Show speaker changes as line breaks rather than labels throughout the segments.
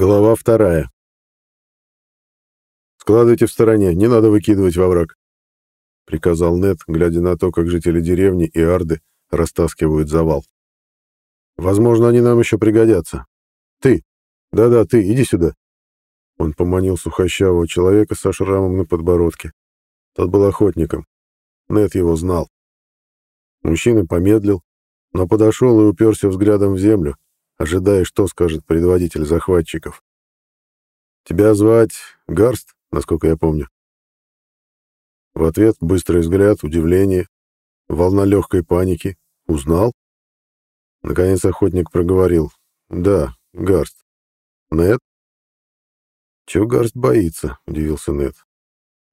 Глава вторая. «Складывайте в стороне, не надо выкидывать во враг», — приказал Нед, глядя на то, как жители деревни и Арды растаскивают завал. «Возможно, они нам еще пригодятся. Ты! Да-да, ты, иди сюда!» Он поманил сухощавого человека со шрамом на подбородке. Тот был охотником. Нед его знал. Мужчина помедлил, но подошел и уперся взглядом в землю, ожидая, что скажет предводитель захватчиков. «Тебя звать Гарст, насколько я помню?» В ответ быстрый взгляд, удивление, волна легкой паники. «Узнал?» Наконец охотник проговорил. «Да, Гарст. Нет?» «Чего Гарст боится?» — удивился Нет.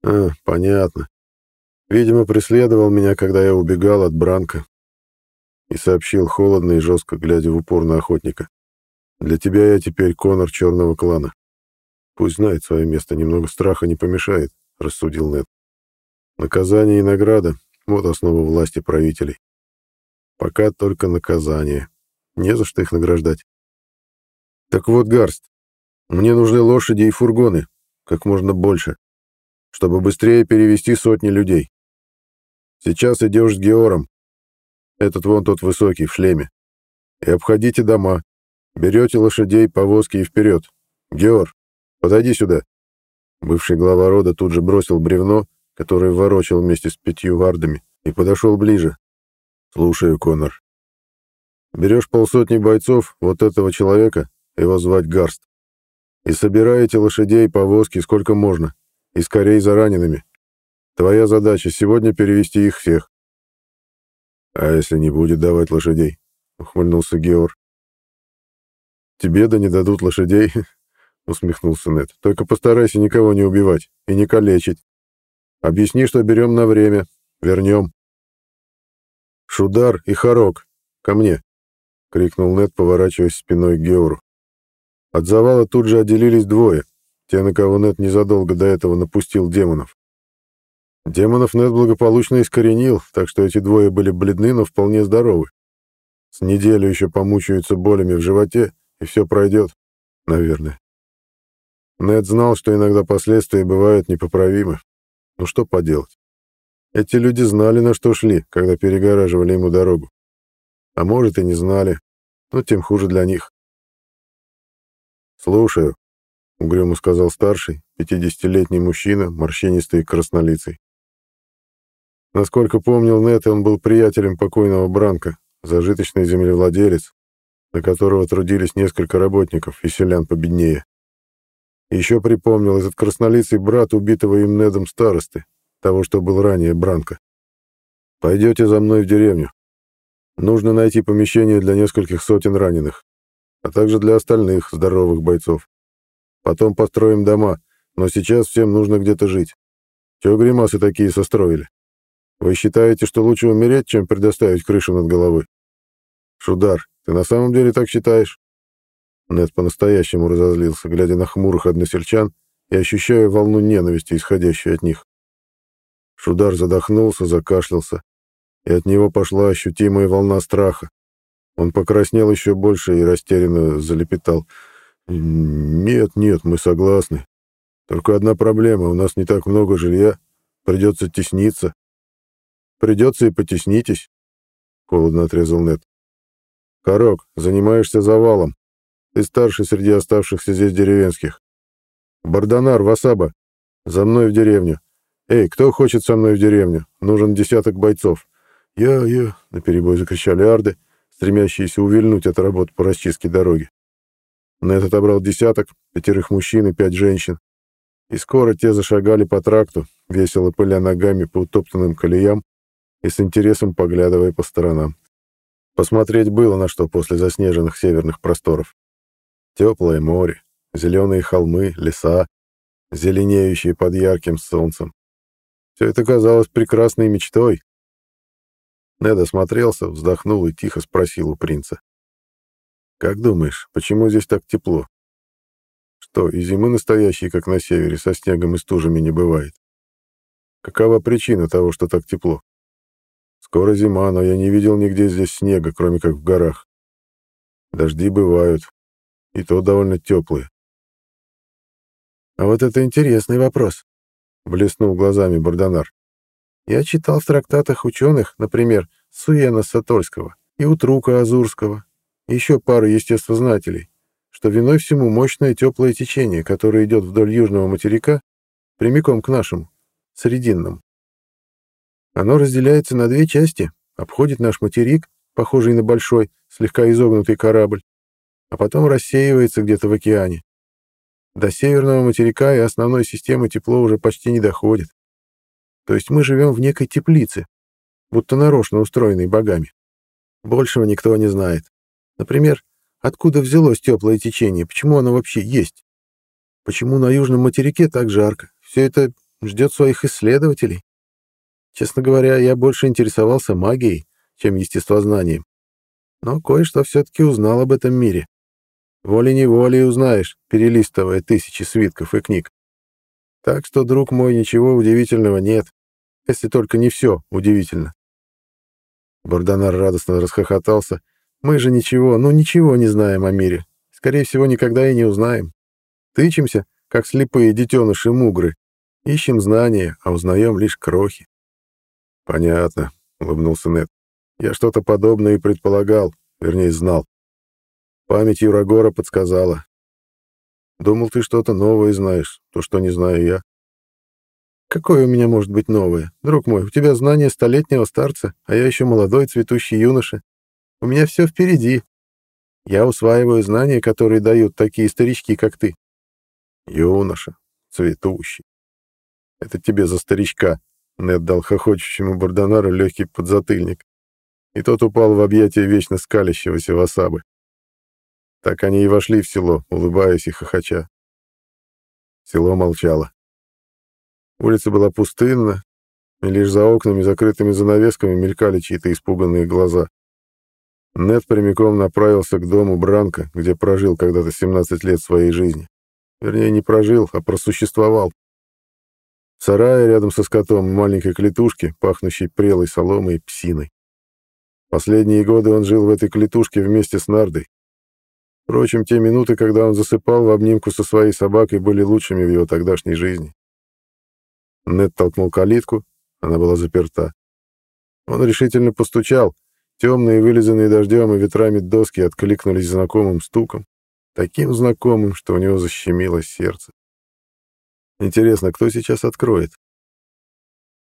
«А, понятно. Видимо, преследовал меня, когда я убегал от Бранка и сообщил холодно и жестко, глядя в упор на охотника. «Для тебя я теперь Конор Черного клана. Пусть знает свое место, немного страха не помешает», — рассудил Нед. «Наказание и награда — вот основа власти правителей. Пока только наказание. Не за что их награждать. Так вот, Гарст, мне нужны лошади и фургоны, как можно больше, чтобы быстрее перевести сотни людей. Сейчас идешь с Геором, этот вон тот высокий, в шлеме. И обходите дома. Берете лошадей, повозки и вперед. Геор, подойди сюда. Бывший глава рода тут же бросил бревно, которое ворочал вместе с пятью вардами, и подошел ближе. Слушаю, Конор. Берешь полсотни бойцов, вот этого человека, его звать Гарст, и собираете лошадей повозки сколько можно, и скорее за ранеными. Твоя задача сегодня перевести их всех. «А если не будет давать лошадей?» — ухмыльнулся Геор. «Тебе да не дадут лошадей», — усмехнулся Нед. «Только постарайся никого не убивать и не калечить. Объясни, что берем на время. Вернем». «Шудар и Харок, ко мне!» — крикнул Нед, поворачиваясь спиной к Геору. От завала тут же отделились двое, те, на кого Нед незадолго до этого напустил демонов. Демонов Нед благополучно искоренил, так что эти двое были бледны, но вполне здоровы. С неделю еще помучаются болями в животе, и все пройдет, наверное. Нед знал, что иногда последствия бывают непоправимы. Ну что поделать? Эти люди знали, на что шли, когда перегораживали ему дорогу. А может, и не знали, но тем хуже для них. «Слушаю», — угрюмо сказал старший, пятидесятилетний мужчина, морщинистый и краснолицый. Насколько помнил Нет, он был приятелем покойного Бранка, зажиточный землевладелец, на которого трудились несколько работников и селян победнее. Еще припомнил этот краснолицый брат убитого им Недом старосты, того, что был ранее Бранка. «Пойдете за мной в деревню. Нужно найти помещение для нескольких сотен раненых, а также для остальных здоровых бойцов. Потом построим дома, но сейчас всем нужно где-то жить. Чего гримасы такие состроили?» Вы считаете, что лучше умереть, чем предоставить крышу над головой? Шудар, ты на самом деле так считаешь? Нед по-настоящему разозлился, глядя на хмурых односельчан и ощущая волну ненависти, исходящую от них. Шудар задохнулся, закашлялся, и от него пошла ощутимая волна страха. Он покраснел еще больше и растерянно залепетал. «Нет, нет, мы согласны. Только одна проблема, у нас не так много жилья, придется тесниться. Придется и потеснитесь, — холодно отрезал Нед. Корок, занимаешься завалом. Ты старший среди оставшихся здесь деревенских. Бардонар, Васаба, за мной в деревню. Эй, кто хочет со мной в деревню? Нужен десяток бойцов. Я, я, — наперебой закричали арды, стремящиеся увильнуть от работ по расчистке дороги. Нед отобрал десяток, пятерых мужчин и пять женщин. И скоро те зашагали по тракту, весело пыля ногами по утоптанным колеям, и с интересом поглядывая по сторонам. Посмотреть было на что после заснеженных северных просторов. Теплое море, зеленые холмы, леса, зеленеющие под ярким солнцем. Все это казалось прекрасной мечтой. Нед осмотрелся, вздохнул и тихо спросил у принца. «Как думаешь, почему здесь так тепло? Что, и зимы настоящей, как на севере, со снегом и стужами не бывает? Какова причина того, что так тепло?» Скоро зима, но я не видел нигде здесь снега, кроме как в горах. Дожди бывают, и то довольно теплые. А вот это интересный вопрос, блеснул глазами Бардонар. Я читал в трактатах ученых, например, Суена Сатольского и Утрука Азурского, еще пару естествознателей, что виной всему мощное теплое течение, которое идет вдоль южного материка, прямиком к нашему, Срединному. Оно разделяется на две части, обходит наш материк, похожий на большой, слегка изогнутый корабль, а потом рассеивается где-то в океане. До северного материка и основной системы тепло уже почти не доходит. То есть мы живем в некой теплице, будто нарочно устроенной богами. Большего никто не знает. Например, откуда взялось теплое течение, почему оно вообще есть? Почему на южном материке так жарко? Все это ждет своих исследователей. Честно говоря, я больше интересовался магией, чем естествознанием. Но кое-что все-таки узнал об этом мире. Волей-неволей узнаешь, перелистывая тысячи свитков и книг. Так что, друг мой, ничего удивительного нет, если только не все удивительно. Бардонар радостно расхохотался. Мы же ничего, ну ничего не знаем о мире. Скорее всего, никогда и не узнаем. Тычемся, как слепые детеныши-мугры. Ищем знания, а узнаем лишь крохи. Понятно, улыбнулся Нед. Я что-то подобное и предполагал, вернее, знал. Память Юрагора подсказала. Думал, ты что-то новое знаешь, то, что не знаю я. Какое у меня может быть новое? Друг мой, у тебя знания столетнего старца, а я еще молодой цветущий юноша. У меня все впереди. Я усваиваю знания, которые дают такие старички, как ты. Юноша, цветущий. Это тебе за старичка. Нед дал хохочущему Бардонару легкий подзатыльник. И тот упал в объятия вечно скалящегося васабы. Так они и вошли в село, улыбаясь и хохоча. Село молчало. Улица была пустынна, и лишь за окнами, закрытыми занавесками, мелькали чьи-то испуганные глаза. Нед прямиком направился к дому Бранка, где прожил когда-то 17 лет своей жизни. Вернее, не прожил, а просуществовал. В рядом со скотом маленькой клетушки, пахнущей прелой соломой и псиной. Последние годы он жил в этой клетушке вместе с Нардой, Впрочем, те минуты, когда он засыпал в обнимку со своей собакой, были лучшими в его тогдашней жизни. Нед толкнул калитку, она была заперта. Он решительно постучал. Темные, вылизанные дождем и ветрами доски откликнулись знакомым стуком, таким знакомым, что у него защемило сердце. Интересно, кто сейчас откроет?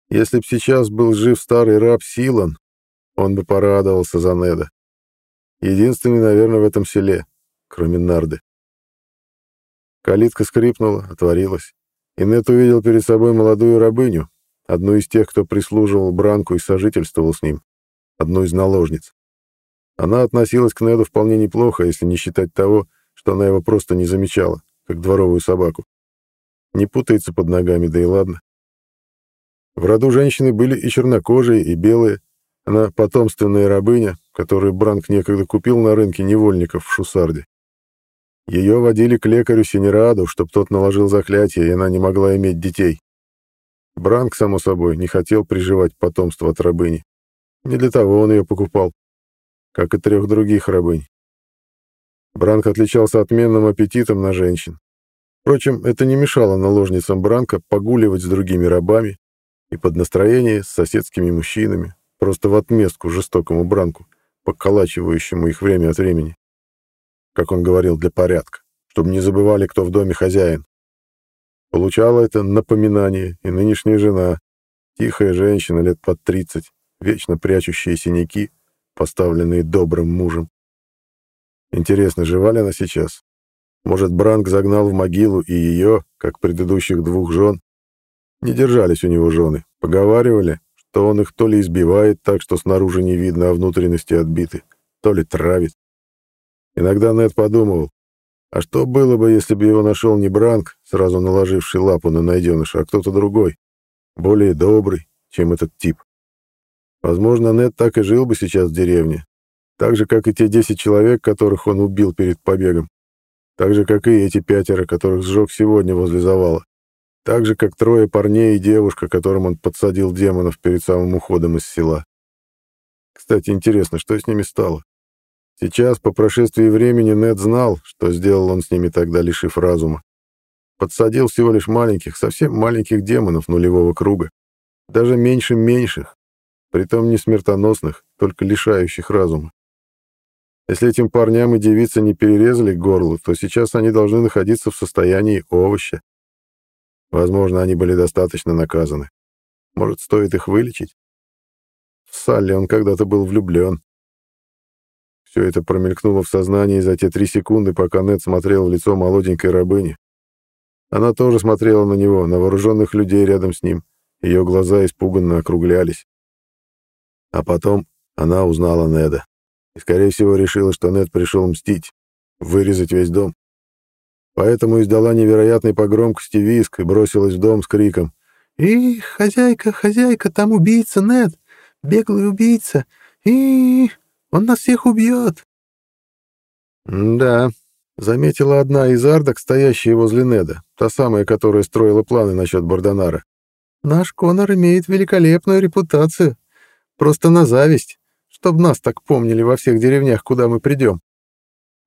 Если б сейчас был жив старый раб Силан, он бы порадовался за Неда. Единственный, наверное, в этом селе кроме нарды. Калитка скрипнула, отворилась, и Нет увидел перед собой молодую рабыню, одну из тех, кто прислуживал Бранку и сожительствовал с ним, одну из наложниц. Она относилась к Неду вполне неплохо, если не считать того, что она его просто не замечала, как дворовую собаку. Не путается под ногами, да и ладно. В роду женщины были и чернокожие, и белые. Она потомственная рабыня, которую Бранк некогда купил на рынке невольников в Шусарде. Ее водили к лекарю Синераду, чтоб тот наложил заклятие, и она не могла иметь детей. Бранк, само собой, не хотел приживать потомство от рабыни. Не для того он ее покупал, как и трех других рабынь. Бранк отличался отменным аппетитом на женщин. Впрочем, это не мешало наложницам Бранка погуливать с другими рабами и под настроение с соседскими мужчинами, просто в отместку жестокому Бранку, поколачивающему их время от времени как он говорил, для порядка, чтобы не забывали, кто в доме хозяин. Получала это напоминание и нынешняя жена, тихая женщина лет под тридцать, вечно прячущая синяки, поставленные добрым мужем. Интересно, жива ли она сейчас? Может, Бранк загнал в могилу и ее, как предыдущих двух жен? Не держались у него жены, поговаривали, что он их то ли избивает так, что снаружи не видно, а внутренности отбиты, то ли травит. Иногда Нед подумывал, а что было бы, если бы его нашел не Бранк, сразу наложивший лапу на найденыша, а кто-то другой, более добрый, чем этот тип? Возможно, Нед так и жил бы сейчас в деревне, так же, как и те десять человек, которых он убил перед побегом, так же, как и эти пятеро, которых сжег сегодня возле завала, так же, как трое парней и девушка, которым он подсадил демонов перед самым уходом из села. Кстати, интересно, что с ними стало? Сейчас, по прошествии времени, Нед знал, что сделал он с ними тогда, лишив разума. подсадил всего лишь маленьких, совсем маленьких демонов нулевого круга. Даже меньше меньших, притом не смертоносных, только лишающих разума. Если этим парням и девицы не перерезали горло, то сейчас они должны находиться в состоянии овоща. Возможно, они были достаточно наказаны. Может, стоит их вылечить? В Салли он когда-то был влюблен. Все это промелькнуло в сознании за те три секунды, пока Нед смотрел в лицо молоденькой рабыни. Она тоже смотрела на него, на вооруженных людей рядом с ним. Ее глаза испуганно округлялись. А потом она узнала Неда. И, скорее всего, решила, что Нед пришел мстить, вырезать весь дом. Поэтому издала невероятный по громкости виск и бросилась в дом с криком. «И, хозяйка, хозяйка, там убийца Нед, беглый убийца, и он нас всех убьет!» «Да», — заметила одна из ардок, стоящая возле Неда, та самая, которая строила планы насчет Бардонара. «Наш Конор имеет великолепную репутацию. Просто на зависть, чтобы нас так помнили во всех деревнях, куда мы придем».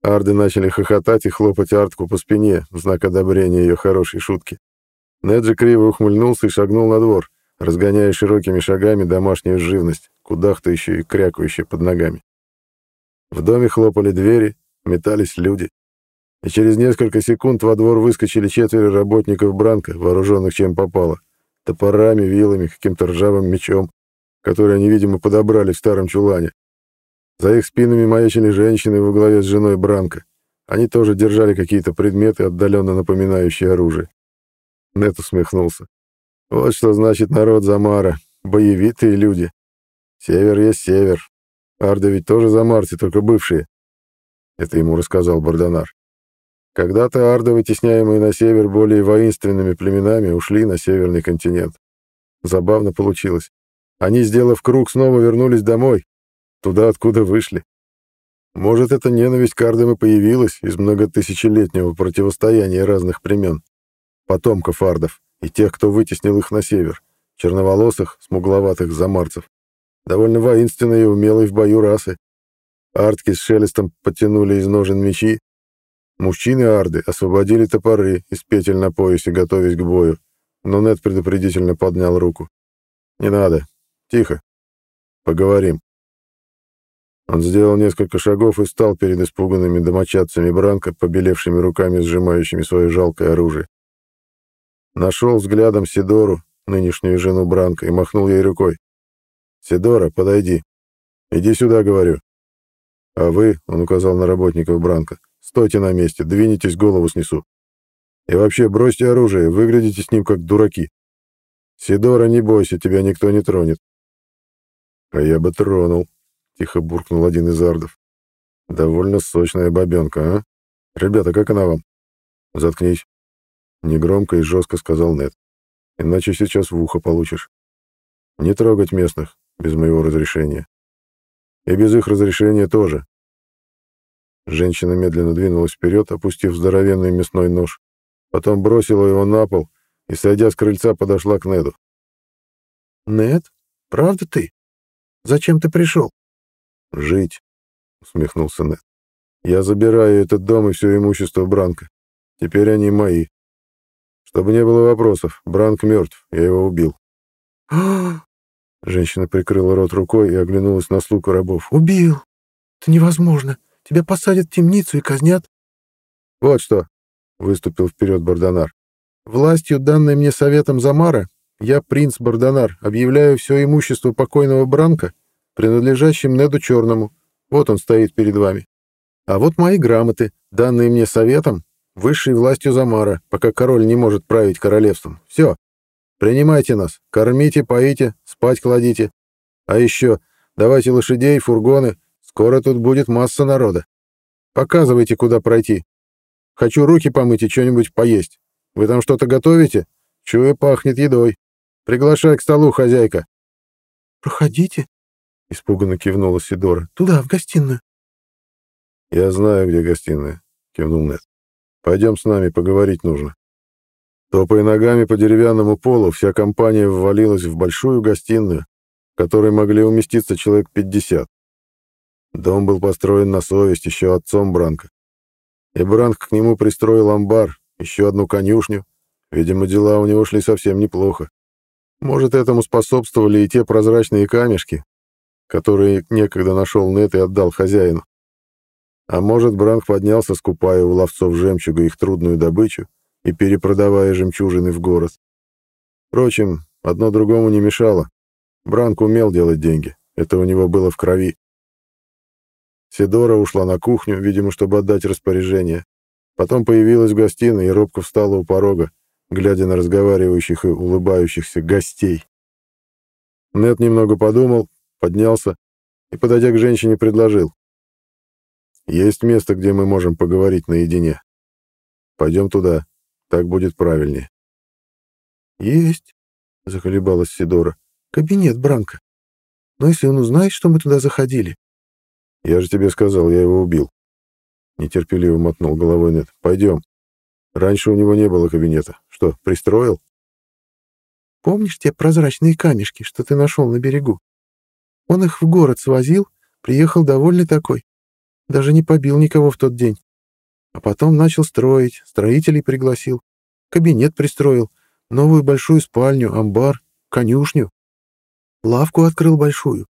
Арды начали хохотать и хлопать Артку по спине в знак одобрения ее хорошей шутки. Нед же криво ухмыльнулся и шагнул на двор, разгоняя широкими шагами домашнюю живность, кудахтающую и крякающую под ногами. В доме хлопали двери, метались люди. И через несколько секунд во двор выскочили четверо работников Бранка, вооруженных чем попало. Топорами, вилами, каким-то ржавым мечом, который они, видимо, подобрали в старом чулане. За их спинами маячили женщины во главе с женой Бранка. Они тоже держали какие-то предметы, отдаленно напоминающие оружие. Нет усмехнулся. Вот что значит народ Замара. Боевитые люди. Север есть север. Арды ведь тоже Замарцы, только бывшие. Это ему рассказал Бардонар. Когда-то арды, вытесняемые на север более воинственными племенами, ушли на северный континент. Забавно получилось. Они, сделав круг, снова вернулись домой, туда, откуда вышли. Может, эта ненависть к ардам и появилась из многотысячелетнего противостояния разных племен потомков ардов, и тех, кто вытеснил их на север, черноволосых, смугловатых замарцев. Довольно воинственные и умелые в бою расы. Артки с шелестом потянули из ножен мечи. Мужчины арды освободили топоры из петель на поясе, готовясь к бою. Но Нед предупредительно поднял руку. «Не надо. Тихо. Поговорим». Он сделал несколько шагов и встал перед испуганными домочадцами Бранка, побелевшими руками, сжимающими свое жалкое оружие. Нашел взглядом Сидору, нынешнюю жену Бранка, и махнул ей рукой. «Сидора, подойди. Иди сюда, говорю. А вы, — он указал на работников Бранка, — стойте на месте, двинетесь, голову снесу. И вообще бросьте оружие, выглядите с ним как дураки. Сидора, не бойся, тебя никто не тронет. А я бы тронул, — тихо буркнул один из ардов. Довольно сочная бабенка, а? Ребята, как она вам? Заткнись. Негромко и жестко сказал Нед. Иначе сейчас в ухо получишь. Не трогать местных без моего разрешения. И без их разрешения тоже. Женщина медленно двинулась вперед, опустив здоровенный мясной нож. Потом бросила его на пол и, сойдя с крыльца, подошла к Неду. «Нед, правда ты? Зачем ты пришел?» «Жить», — усмехнулся Нед. «Я забираю этот дом и все имущество Бранка. Теперь они мои. Чтобы не было вопросов, Бранк мертв, я его убил. Женщина прикрыла рот рукой и оглянулась на слуг рабов. «Убил! Это невозможно! Тебя посадят в темницу и казнят!» «Вот что!» — выступил вперед Бардонар. «Властью, данной мне советом Замара, я, принц Бардонар, объявляю все имущество покойного Бранка, принадлежащим Неду Черному. Вот он стоит перед вами. А вот мои грамоты, данные мне советом, высшей властью Замара, пока король не может править королевством. Все. Принимайте нас, кормите, поите, спать кладите. А еще давайте лошадей, фургоны. Скоро тут будет масса народа. Показывайте, куда пройти. Хочу руки помыть и что-нибудь поесть. Вы там что-то готовите? Чую, пахнет едой. Приглашай к столу, хозяйка. Проходите, испуганно кивнула Сидора. Туда, в гостиную. Я знаю, где гостиная, кивнул Нед. Пойдем с нами, поговорить нужно. Топая ногами по деревянному полу, вся компания ввалилась в большую гостиную, в которой могли уместиться человек 50. Дом был построен на совесть еще отцом Бранка. И Бранк к нему пристроил амбар, еще одну конюшню. Видимо, дела у него шли совсем неплохо. Может, этому способствовали и те прозрачные камешки, которые некогда нашел Нет и отдал хозяину. А может, Бранк поднялся, скупая у ловцов жемчуга их трудную добычу и перепродавая жемчужины в город. Впрочем, одно другому не мешало. Бранк умел делать деньги, это у него было в крови. Сидора ушла на кухню, видимо, чтобы отдать распоряжение. Потом появилась в гостиной и робко встала у порога, глядя на разговаривающих и улыбающихся гостей. Нет немного подумал, поднялся и, подойдя к женщине, предложил. «Есть место, где мы можем поговорить наедине. Пойдем туда, так будет правильнее».
«Есть», — заколебалась Сидора. «Кабинет Бранка. Но если он узнает, что мы туда заходили,
«Я же тебе сказал, я его убил». Нетерпеливо мотнул головой Нет. «Пойдем. Раньше у него не было кабинета. Что, пристроил?»
«Помнишь те прозрачные камешки, что ты нашел на берегу? Он их в город свозил, приехал довольный такой. Даже не побил никого в тот день. А потом начал строить, строителей пригласил. Кабинет пристроил, новую большую спальню, амбар, конюшню. Лавку открыл большую.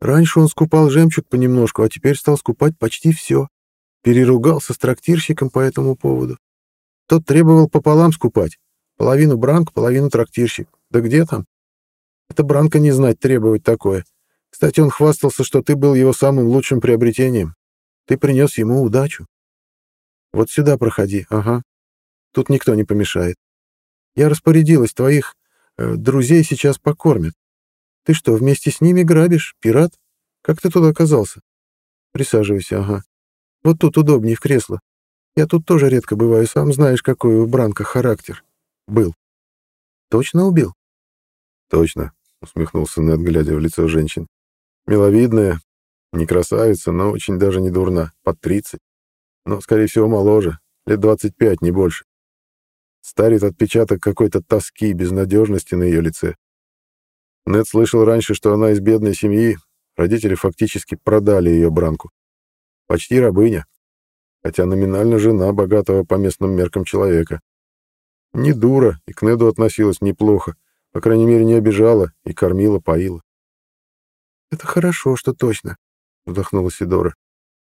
Раньше он скупал жемчуг понемножку, а теперь стал скупать почти все. Переругался с трактирщиком по этому поводу. Тот требовал пополам скупать. Половину Бранк, половину трактирщик. Да где там? Это Бранка не знать требовать такое. Кстати, он хвастался, что ты был его самым лучшим приобретением. Ты принес ему удачу. Вот сюда проходи, ага. Тут никто не помешает. Я распорядилась, твоих э, друзей сейчас покормят. Ты что, вместе с ними грабишь? Пират? Как ты туда оказался? Присаживайся, ага. Вот тут удобнее в кресло. Я тут тоже редко бываю, сам знаешь, какой у Бранка характер. Был. Точно убил?
Точно, усмехнулся Нед, глядя в лицо женщин. Миловидная, не красавица, но очень даже не дурна, под тридцать. Но, скорее всего, моложе, лет двадцать пять, не больше. Старит отпечаток какой-то тоски и безнадежности на ее лице. Нед слышал раньше, что она из бедной семьи, родители фактически продали ее Бранку. Почти рабыня, хотя номинально жена богатого по местным меркам человека. Не дура, и к Неду относилась неплохо, по крайней мере, не обижала и кормила, поила.
«Это хорошо, что точно», — вздохнула Сидора.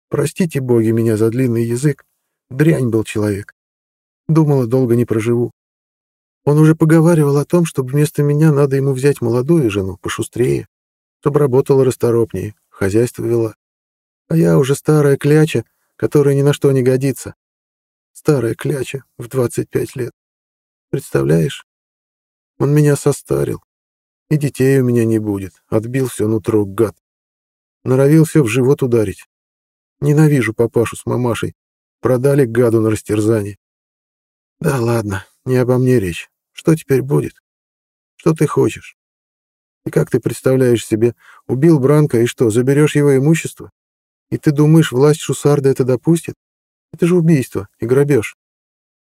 «Простите, боги, меня за длинный язык. Дрянь был человек. Думала, долго не проживу. Он уже поговаривал о том, что вместо меня надо ему взять молодую жену, пошустрее, чтобы работала расторопнее, хозяйство вела. А я уже старая кляча, которая ни на что не годится. Старая кляча в 25 лет. Представляешь? Он меня состарил. И детей у меня не будет. Отбил все нутро, гад. Норовил все в живот ударить. Ненавижу папашу с мамашей. Продали гаду на растерзание. Да ладно, не обо мне речь. Что теперь будет? Что ты хочешь? И как ты представляешь себе, убил Бранка и что, заберешь его имущество? И ты думаешь, власть Шусарда это допустит? Это же убийство и грабеж.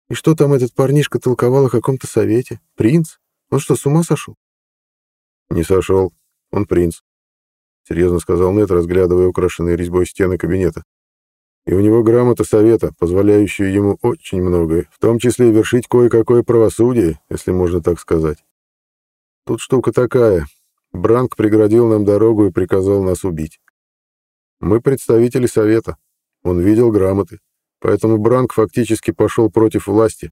И что там этот парнишка толковал о каком-то совете? Принц? Он что, с ума сошел?
Не сошел. Он принц. Серьезно сказал Нет, разглядывая украшенные резьбой стены кабинета и у него грамота совета, позволяющая ему очень многое, в том числе вершить кое-какое правосудие, если можно так сказать. Тут штука такая. Бранк преградил нам дорогу и приказал нас убить. Мы представители совета. Он видел грамоты. Поэтому Бранк фактически пошел против власти.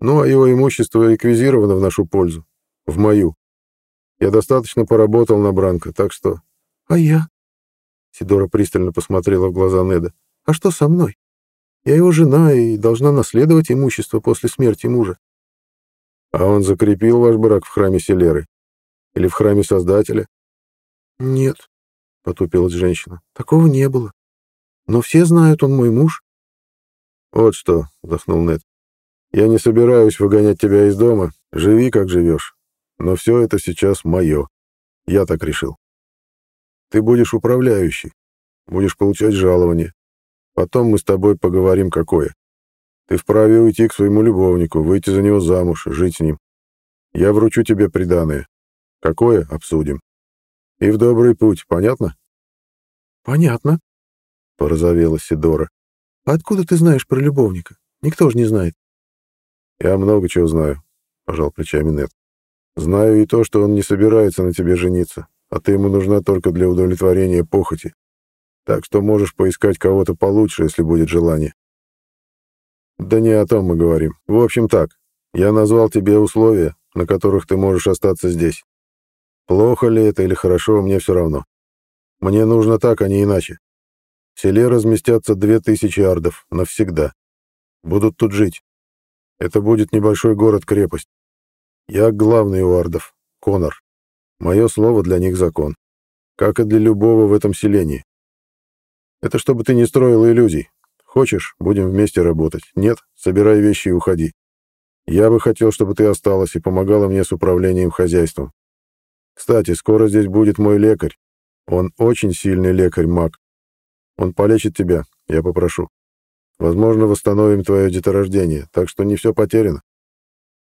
Ну, а его имущество реквизировано в нашу пользу. В мою. Я достаточно поработал на Бранка, так что...
— А я?
Сидора пристально посмотрела в глаза Неда.
А что со мной? Я его жена и должна наследовать имущество после смерти мужа.
А он закрепил ваш брак в храме Селеры? Или в храме Создателя?
Нет, потупилась женщина. Такого не было. Но все знают, он мой муж.
Вот что, вздохнул Нед. Я не собираюсь выгонять тебя из дома. Живи, как живешь. Но все это сейчас мое. Я так решил. Ты будешь управляющий. Будешь получать жалование. Потом мы с тобой поговорим, какое. Ты вправе уйти к своему любовнику, выйти за него замуж, жить с ним. Я вручу тебе приданое. Какое — обсудим. И в добрый путь, понятно?
Понятно, — порозовела Сидора. Откуда ты знаешь про любовника? Никто же не знает.
Я много чего знаю, пожал плечами Нет. Знаю и то, что он не собирается на тебе жениться, а ты ему нужна только для удовлетворения похоти. Так что можешь поискать кого-то получше, если будет желание. Да не о том мы говорим. В общем так, я назвал тебе условия, на которых ты можешь остаться здесь. Плохо ли это или хорошо, мне все равно. Мне нужно так, а не иначе. В селе разместятся две тысячи ардов навсегда. Будут тут жить. Это будет небольшой город-крепость. Я главный у ардов, Конор. Мое слово для них закон. Как и для любого в этом селении. Это чтобы ты не строил иллюзий. Хочешь, будем вместе работать. Нет, собирай вещи и уходи. Я бы хотел, чтобы ты осталась и помогала мне с управлением хозяйством. Кстати, скоро здесь будет мой лекарь. Он очень сильный лекарь-маг. Он полечит тебя, я попрошу. Возможно, восстановим твое деторождение, так что не все потеряно.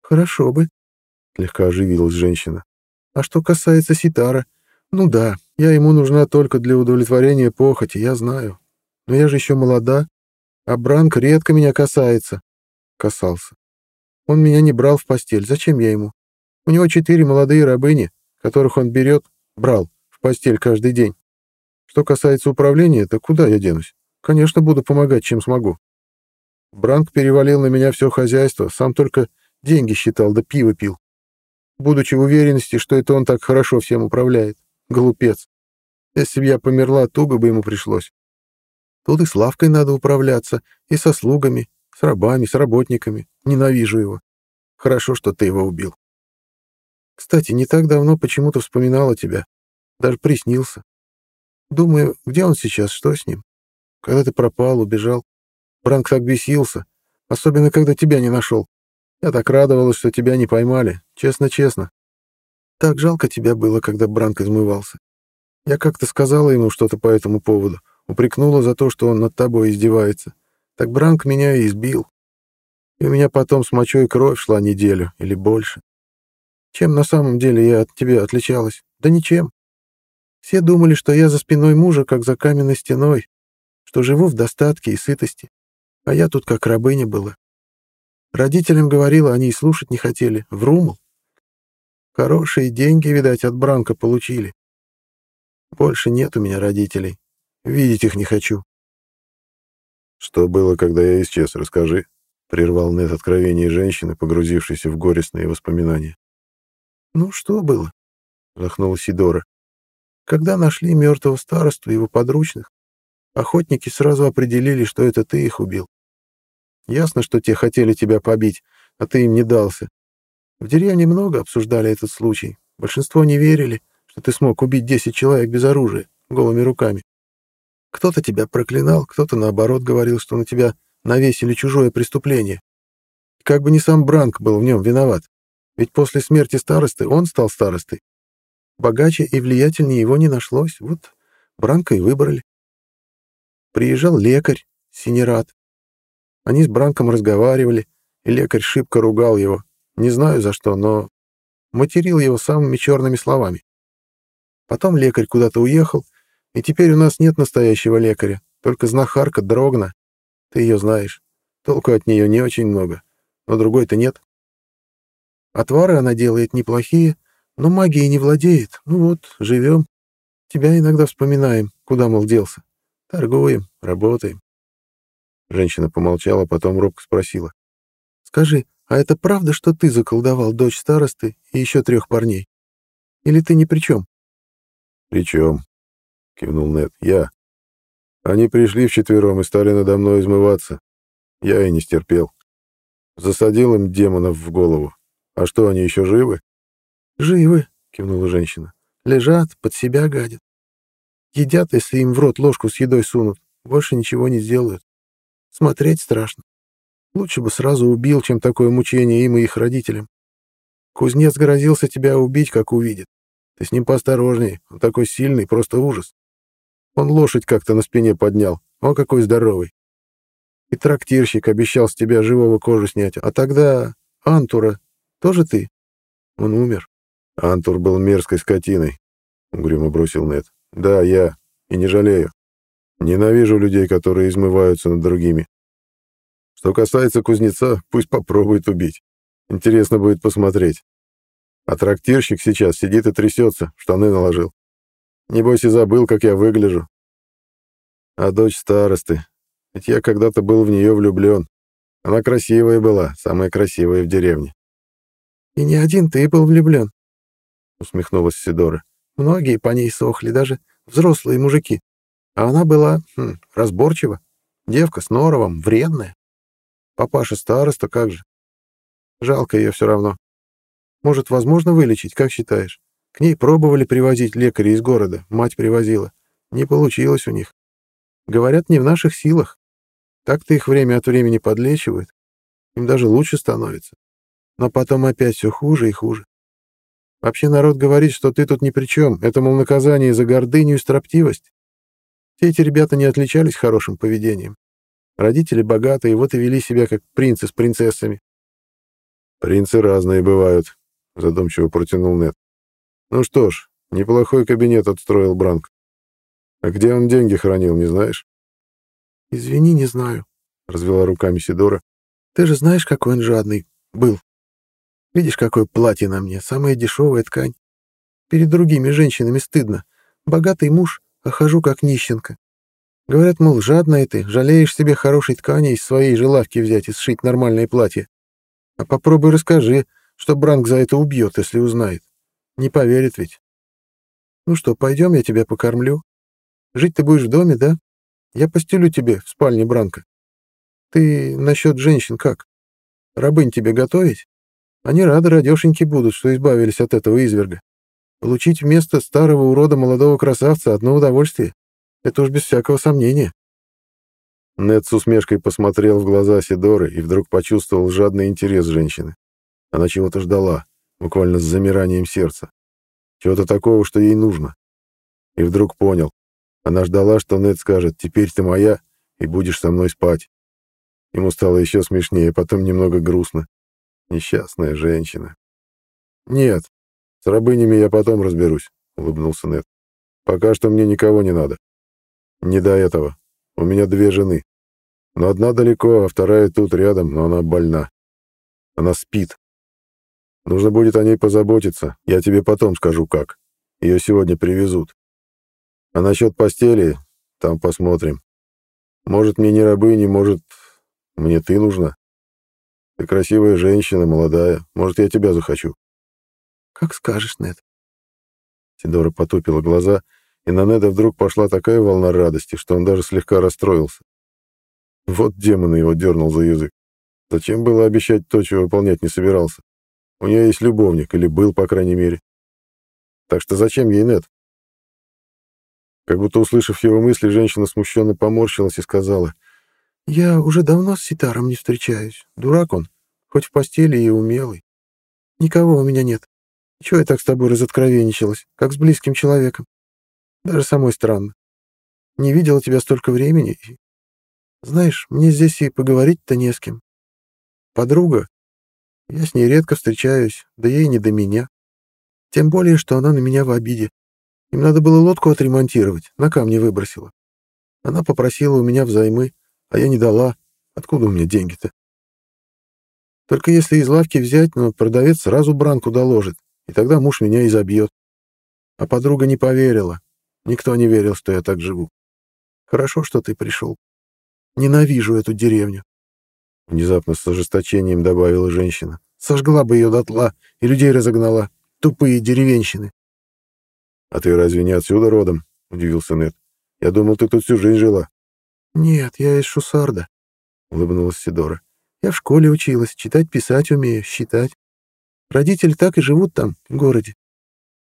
Хорошо бы, слегка оживилась женщина. А что касается Ситара, ну да, я ему нужна только для удовлетворения похоти, я знаю. Но я же еще молода, а Бранк редко меня касается. Касался. Он меня не брал в постель, зачем я ему? У него четыре молодые рабыни, которых он берет, брал, в постель каждый день. Что касается управления, то куда я денусь? Конечно, буду помогать, чем смогу. Бранк перевалил на меня все хозяйство, сам только деньги считал да пиво пил. Будучи в уверенности, что это он так хорошо всем управляет. Глупец. Если бы я померла, туго бы ему пришлось. Тут и с лавкой надо управляться, и со слугами, с рабами, с работниками. Ненавижу его. Хорошо, что ты его убил. Кстати, не так давно почему-то вспоминала тебя. Даже приснился. Думаю, где он сейчас, что с ним? Когда ты пропал, убежал. Бранк так бесился, особенно когда тебя не нашел. Я так радовалась, что тебя не поймали, честно-честно. Так жалко тебя было, когда Бранк измывался. Я как-то сказала ему что-то по этому поводу, упрекнула за то, что он над тобой издевается. Так Бранк меня и избил. И у меня потом с мочой кровь шла неделю или больше. Чем на самом деле я от тебя отличалась? Да ничем. Все думали, что я за спиной мужа, как за каменной стеной, что живу в достатке и сытости, а я тут как рабыня была. Родителям говорила, они и слушать не хотели. Врумал. Хорошие деньги, видать, от Бранка получили. Больше нет у меня родителей. Видеть их не хочу.
Что было, когда я исчез, расскажи. Прервал Нет откровение женщины, погрузившейся в горестные воспоминания.
«Ну, что было?» — вздохнула Сидора. «Когда нашли мертвого старосту и его подручных, охотники сразу определили, что это ты их убил. Ясно, что те хотели тебя побить, а ты им не дался. В деревне много обсуждали этот случай. Большинство не верили, что ты смог убить десять человек без оружия, голыми руками. Кто-то тебя проклинал, кто-то, наоборот, говорил, что на тебя навесили чужое преступление. как бы не сам Бранк был в нем виноват. Ведь после смерти старосты он стал старостой. Богаче и влиятельнее его не нашлось. Вот Бранка и выбрали. Приезжал лекарь, Синерат. Они с Бранком разговаривали, и лекарь шибко ругал его. Не знаю за что, но материл его самыми черными словами. Потом лекарь куда-то уехал, и теперь у нас нет настоящего лекаря, только знахарка Дрогна. Ты ее знаешь. Толку от нее не очень много, но другой-то нет. Отвары она делает неплохие, но магией не владеет. Ну вот, живем. Тебя иногда вспоминаем, куда, мол, делся. Торгуем, работаем.
Женщина помолчала, потом робко спросила.
«Скажи, а это правда, что ты заколдовал дочь старосты и еще трех парней? Или ты ни при чем?»
«При чем?» — кивнул Нед. «Я. Они пришли вчетвером и стали надо мной измываться. Я и не стерпел. Засадил им демонов в голову. А что, они еще живы?»
«Живы», — кивнула женщина. «Лежат, под себя гадят. Едят, если им в рот ложку с едой сунут. Больше ничего не сделают. Смотреть страшно. Лучше бы сразу убил, чем такое мучение им и их родителям. Кузнец грозился тебя убить, как увидит. Ты с ним поосторожней, он такой сильный, просто ужас. Он лошадь как-то на спине поднял, он какой здоровый. И трактирщик обещал с тебя живого кожу снять, а тогда Антура, тоже ты? Он умер.
Антур был мерзкой скотиной, угрюмо бросил Нет. Да, я, и не жалею. Ненавижу людей, которые измываются над другими. Что касается кузнеца, пусть попробует убить. Интересно будет посмотреть. А трактирщик сейчас сидит и трясется, штаны наложил. Небось и забыл, как я выгляжу. А дочь старосты. Ведь я когда-то был в нее влюблен. Она красивая была, самая красивая в деревне.
«И не один ты был влюблен», — усмехнулась Сидора. «Многие по ней сохли, даже взрослые мужики. А она была хм, разборчива. Девка с норовом, вредная. Папаша староста, как же. Жалко ее все равно. Может, возможно вылечить, как считаешь? К ней пробовали привозить лекаря из города, мать привозила. Не получилось у них. Говорят, не в наших силах. Так-то их время от времени подлечивают. Им даже лучше становится. Но потом опять все хуже и хуже. Вообще народ говорит, что ты тут ни при чем. Это, мол, наказание за гордыню и строптивость. Все эти ребята не отличались хорошим поведением. Родители богатые, вот и вели себя как принцы с принцессами.
«Принцы разные бывают», — задумчиво протянул Нет. «Ну что ж, неплохой кабинет отстроил Бранк. А где он деньги хранил, не знаешь?»
«Извини, не знаю», — развела руками Сидора. «Ты же знаешь, какой он жадный был. Видишь, какое платье на мне, самая дешевая ткань. Перед другими женщинами стыдно. Богатый муж, а хожу как нищенка. Говорят, мол, жадная ты, жалеешь себе хорошей ткани из своей же лавки взять и сшить нормальное платье. А попробуй расскажи, что Бранк за это убьет, если узнает. Не поверит ведь. Ну что, пойдем, я тебя покормлю. Жить ты будешь в доме, да? Я постелю тебе в спальне Бранка. Ты насчет женщин как? Рабынь тебе готовить? Они рады радешеньки будут, что избавились от этого изверга. Получить вместо старого урода молодого красавца одно удовольствие. Это уж без всякого сомнения.
Нед с усмешкой посмотрел в глаза Сидоры и вдруг почувствовал жадный интерес женщины. Она чего-то ждала, буквально с замиранием сердца. Чего-то такого, что ей нужно. И вдруг понял. Она ждала, что Нед скажет «теперь ты моя, и будешь со мной спать». Ему стало еще смешнее, потом немного грустно. Несчастная женщина. «Нет, с рабынями я потом разберусь», — улыбнулся Нед. «Пока что мне никого не надо. Не до этого. У меня две жены. Но одна далеко, а вторая тут рядом, но она больна. Она спит. Нужно будет о ней позаботиться. Я тебе потом скажу, как. Ее сегодня привезут. А насчет постели, там посмотрим. Может, мне не рабыни, может, мне ты нужна. Ты красивая женщина, молодая. Может, я тебя захочу.
Как скажешь, Нед.
Сидора потупила глаза, и на Неда вдруг пошла такая волна радости, что он даже слегка расстроился. Вот демон его дернул за язык. Зачем было обещать то, чего выполнять не собирался? У нее есть любовник, или был, по крайней мере. Так что зачем ей нет? Как будто услышав его мысли, женщина смущенно поморщилась и сказала,
«Я уже давно с Ситаром не встречаюсь. Дурак он, хоть в постели и умелый. Никого у меня нет. Чего я так с тобой разоткровенничалась, как с близким человеком? Даже самой странно. Не видела тебя столько времени, знаешь, мне здесь и поговорить-то не с кем. Подруга. Я с ней редко встречаюсь, да ей не до меня. Тем более, что она на меня в обиде. Им надо было лодку отремонтировать, на камни выбросила. Она попросила у меня взаймы, а я не дала. Откуда у меня деньги-то? Только если из лавки взять, но продавец сразу бранку доложит, и тогда муж меня изобьет. А подруга не поверила. Никто не верил, что я так живу. Хорошо, что ты пришел. Ненавижу эту деревню.
Внезапно с ожесточением добавила женщина.
Сожгла бы ее дотла и людей разогнала. Тупые деревенщины.
— А ты разве не отсюда родом? — удивился Нед. — Я думал, ты тут всю жизнь жила.
— Нет, я из Шусарда, — улыбнулась Сидора. — Я в школе училась, читать, писать умею, считать. Родители так и живут там, в городе.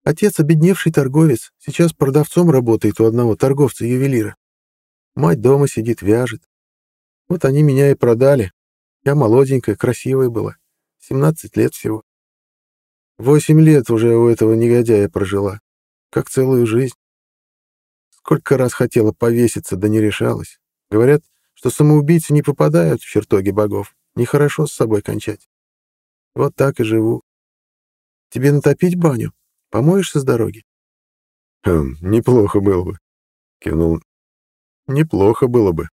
Отец — обедневший торговец, сейчас продавцом работает у одного торговца-ювелира. Мать дома сидит, вяжет. Вот они меня и продали. Я молоденькая, красивая была. 17 лет всего. Восемь лет уже у этого негодяя прожила. Как целую жизнь. Сколько раз хотела повеситься, да не решалась. Говорят, что самоубийцы не попадают в чертоги богов. Нехорошо с собой кончать. Вот так и живу. Тебе натопить баню? Помоешься с дороги?
Хм, неплохо было бы, кивнул. Неплохо было бы,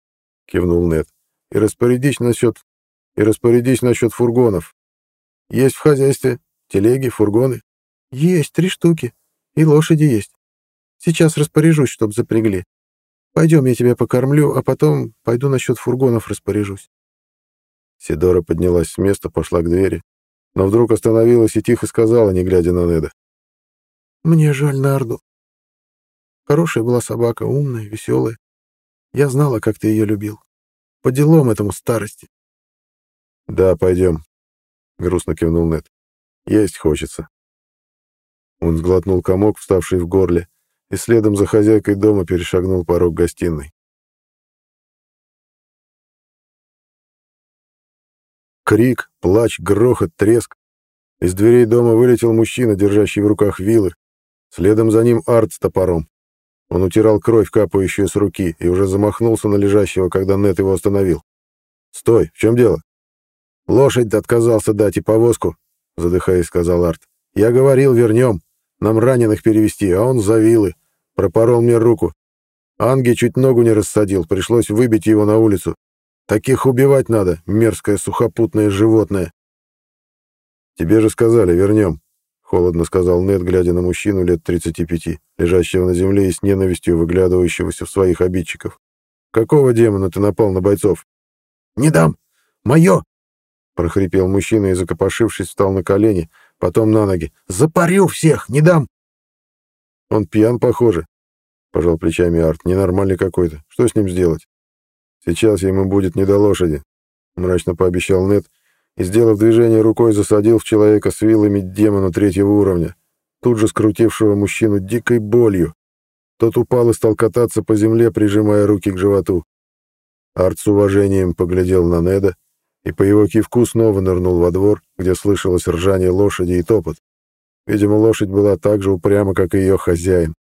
кивнул Нед. И распорядись насчет и распорядись насчет фургонов. Есть в хозяйстве телеги, фургоны?
Есть три штуки. И лошади есть. Сейчас распоряжусь, чтоб запрягли. Пойдем, я тебя покормлю, а потом пойду насчет фургонов распоряжусь.
Сидора поднялась с места, пошла к двери, но вдруг остановилась и тихо сказала, не глядя на Неда.
«Мне жаль Нарду. Хорошая была собака, умная, веселая. Я знала, как ты ее любил. По делам этому старости».
«Да, пойдем», — грустно кивнул Нед. «Есть хочется». Он сглотнул комок, вставший в горле, и следом за хозяйкой дома перешагнул порог гостиной. Крик, плач, грохот, треск. Из дверей дома вылетел мужчина, держащий в руках вилы. Следом за ним арт с топором. Он утирал кровь, капающую с руки, и уже замахнулся на лежащего, когда Нет его остановил. «Стой, в чем дело?» «Лошадь отказался дать и повозку», — задыхаясь, сказал Арт. «Я говорил, вернем. Нам раненых перевести, а он за вилы. Пропорол мне руку. Анги чуть ногу не рассадил, пришлось выбить его на улицу. Таких убивать надо, мерзкое сухопутное животное. Тебе же сказали, вернем, — холодно сказал Нед, глядя на мужчину лет 35, лежащего на земле и с ненавистью выглядывающегося в своих обидчиков. Какого демона ты напал на бойцов?
Не дам! Мое!
— прохрипел мужчина и, закопошившись, встал на колени, потом на ноги. «Запарю всех! Не дам!» «Он пьян, похоже», — пожал плечами Арт. «Ненормальный какой-то. Что с ним сделать?» Сейчас ему будет не до лошади, мрачно пообещал Нет и, сделав движение рукой, засадил в человека с вилами демона третьего уровня, тут же скрутившего мужчину дикой болью. Тот упал и стал кататься по земле, прижимая руки к животу. Арт с уважением поглядел на Неда и по его кивку снова нырнул во двор, где слышалось ржание лошади и топот. Видимо, лошадь была так же упряма, как и ее хозяин.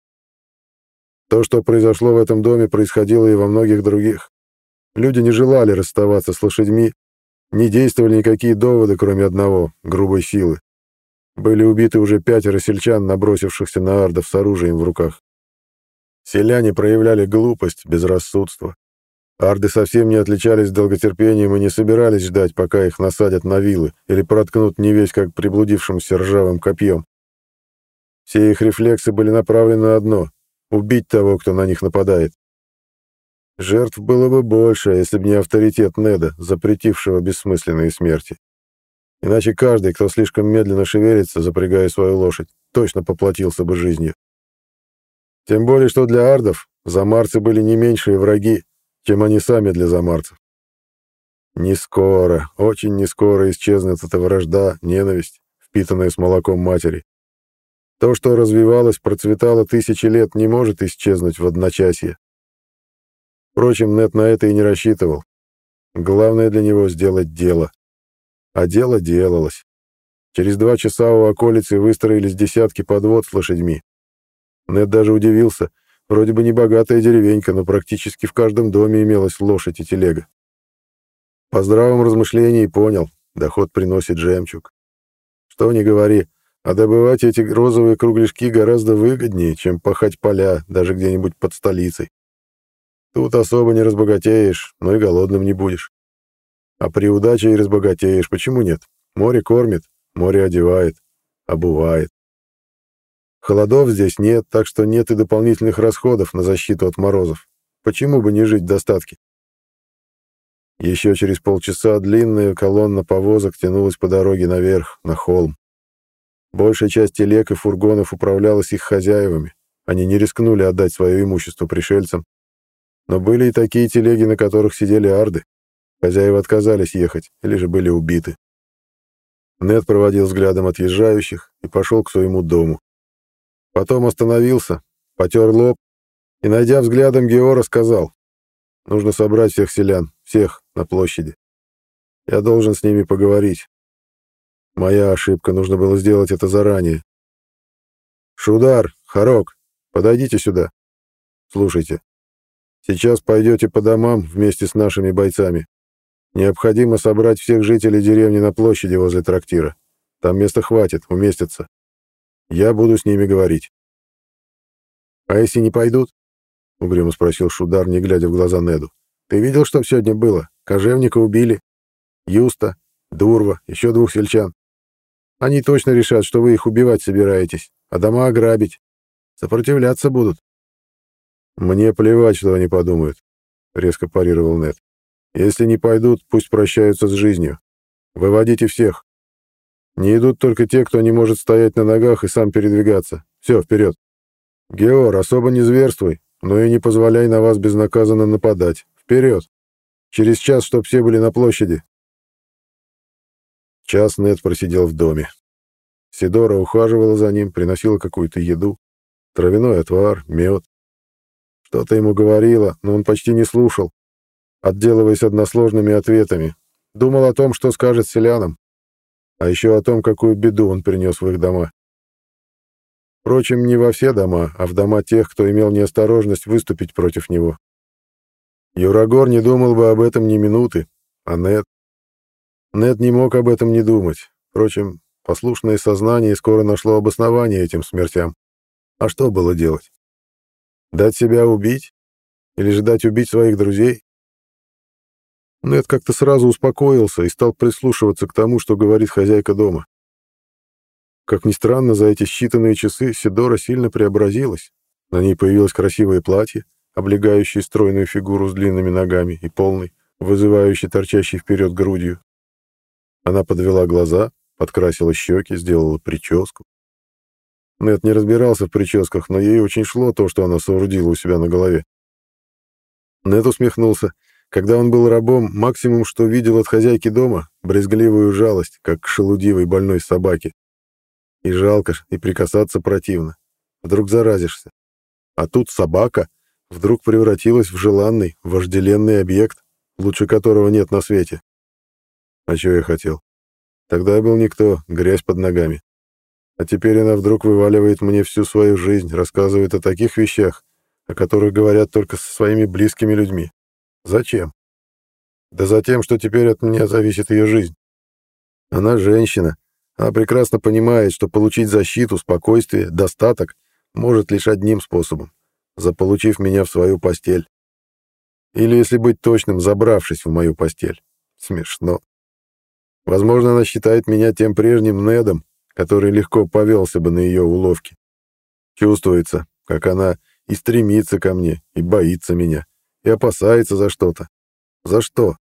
То, что произошло в этом доме, происходило и во многих других. Люди не желали расставаться с лошадьми, не действовали никакие доводы, кроме одного — грубой силы. Были убиты уже пятеро сельчан, набросившихся на ардов с оружием в руках. Селяне проявляли глупость, безрассудство. Арды совсем не отличались долготерпением и не собирались ждать, пока их насадят на вилы или проткнут не весь как приблудившимся ржавым копьем. Все их рефлексы были направлены на одно — убить того, кто на них нападает. Жертв было бы больше, если бы не авторитет Неда, запретившего бессмысленные смерти. Иначе каждый, кто слишком медленно шевелится, запрягая свою лошадь, точно поплатился бы жизнью. Тем более, что для ардов замарцы были не меньшие враги, чем они сами для замарцев. Не скоро, очень не скоро исчезнет эта вражда, ненависть, впитанная с молоком матери. То, что развивалось, процветало тысячи лет, не может исчезнуть в одночасье. Впрочем, Нет на это и не рассчитывал. Главное для него — сделать дело. А дело делалось. Через два часа у околицы выстроились десятки подвод с лошадьми. Нет даже удивился. Вроде бы не деревенька, но практически в каждом доме имелась лошадь и телега. По здравом размышлении понял, доход приносит жемчуг. Что ни говори, а добывать эти розовые кругляшки гораздо выгоднее, чем пахать поля даже где-нибудь под столицей. Тут особо не разбогатеешь, но и голодным не будешь. А при удаче и разбогатеешь, почему нет? Море кормит, море одевает, обувает. Холодов здесь нет, так что нет и дополнительных расходов на защиту от морозов. Почему бы не жить в достатке? Еще через полчаса длинная колонна повозок тянулась по дороге наверх, на холм. Большая часть телег и фургонов управлялась их хозяевами. Они не рискнули отдать свое имущество пришельцам, но были и такие телеги, на которых сидели арды. Хозяева отказались ехать или же были убиты. Нед проводил взглядом отъезжающих и пошел к своему дому. Потом остановился, потер лоб и, найдя взглядом Геора, сказал, «Нужно собрать всех селян, всех на площади. Я должен с ними поговорить. Моя ошибка, нужно было сделать это заранее. Шудар, Харок, подойдите сюда. Слушайте, Сейчас пойдете по домам вместе с нашими бойцами. Необходимо собрать всех жителей деревни на площади возле трактира. Там места хватит, уместится. Я буду с ними говорить. А если не пойдут? Угрюмо спросил Шудар, не глядя в глаза Неду. Ты видел, что сегодня было? Кожевника убили. Юста, Дурва, еще двух сельчан. Они точно решат, что вы их убивать собираетесь, а дома ограбить. Сопротивляться будут. Мне плевать, что они подумают, — резко парировал Нед. Если не пойдут, пусть прощаются с жизнью. Выводите всех. Не идут только те, кто не может стоять на ногах и сам передвигаться. Все, вперед. Геор, особо не зверствуй, но и не позволяй на вас безнаказанно нападать. Вперед. Через час, чтоб все были на площади. Час Нед просидел в доме. Сидора ухаживала за ним, приносила какую-то еду, травяной отвар, мед. Что-то ему говорила, но он почти не слушал, отделываясь односложными ответами. Думал о том, что скажет селянам, а еще о том, какую беду он принес в их дома. Впрочем, не во все дома, а в дома тех, кто имел неосторожность выступить против него. Юрагор не думал бы об этом ни минуты, а Нед... Нед не мог об этом не думать. Впрочем, послушное сознание скоро нашло обоснование этим смертям. А что было делать? Дать себя убить? Или же дать убить своих друзей? Нед как-то сразу успокоился и стал прислушиваться к тому, что говорит хозяйка дома. Как ни странно, за эти считанные часы Сидора сильно преобразилась. На ней появилось красивое платье, облегающее стройную фигуру с длинными ногами и полной, вызывающей торчащей вперед грудью. Она подвела глаза, подкрасила щеки, сделала прическу. Нед не разбирался в прическах, но ей очень шло то, что она соорудила у себя на голове. Нед усмехнулся. Когда он был рабом, максимум, что видел от хозяйки дома, брезгливую жалость, как к шелудивой больной собаке. И жалко ж, и прикасаться противно. Вдруг заразишься. А тут собака вдруг превратилась в желанный, вожделенный объект, лучше которого нет на свете. А что я хотел? Тогда я был никто, грязь под ногами. А теперь она вдруг вываливает мне всю свою жизнь, рассказывает о таких вещах, о которых говорят только со своими близкими людьми. Зачем? Да за тем, что теперь от меня зависит ее жизнь. Она женщина. Она прекрасно понимает, что получить защиту, спокойствие, достаток может лишь одним способом — заполучив меня в свою постель. Или, если быть точным, забравшись в мою постель. Смешно. Возможно, она считает меня тем прежним Недом, который легко повелся бы на ее уловки. Чувствуется, как она и стремится ко мне, и боится меня и опасается за что-то. За что?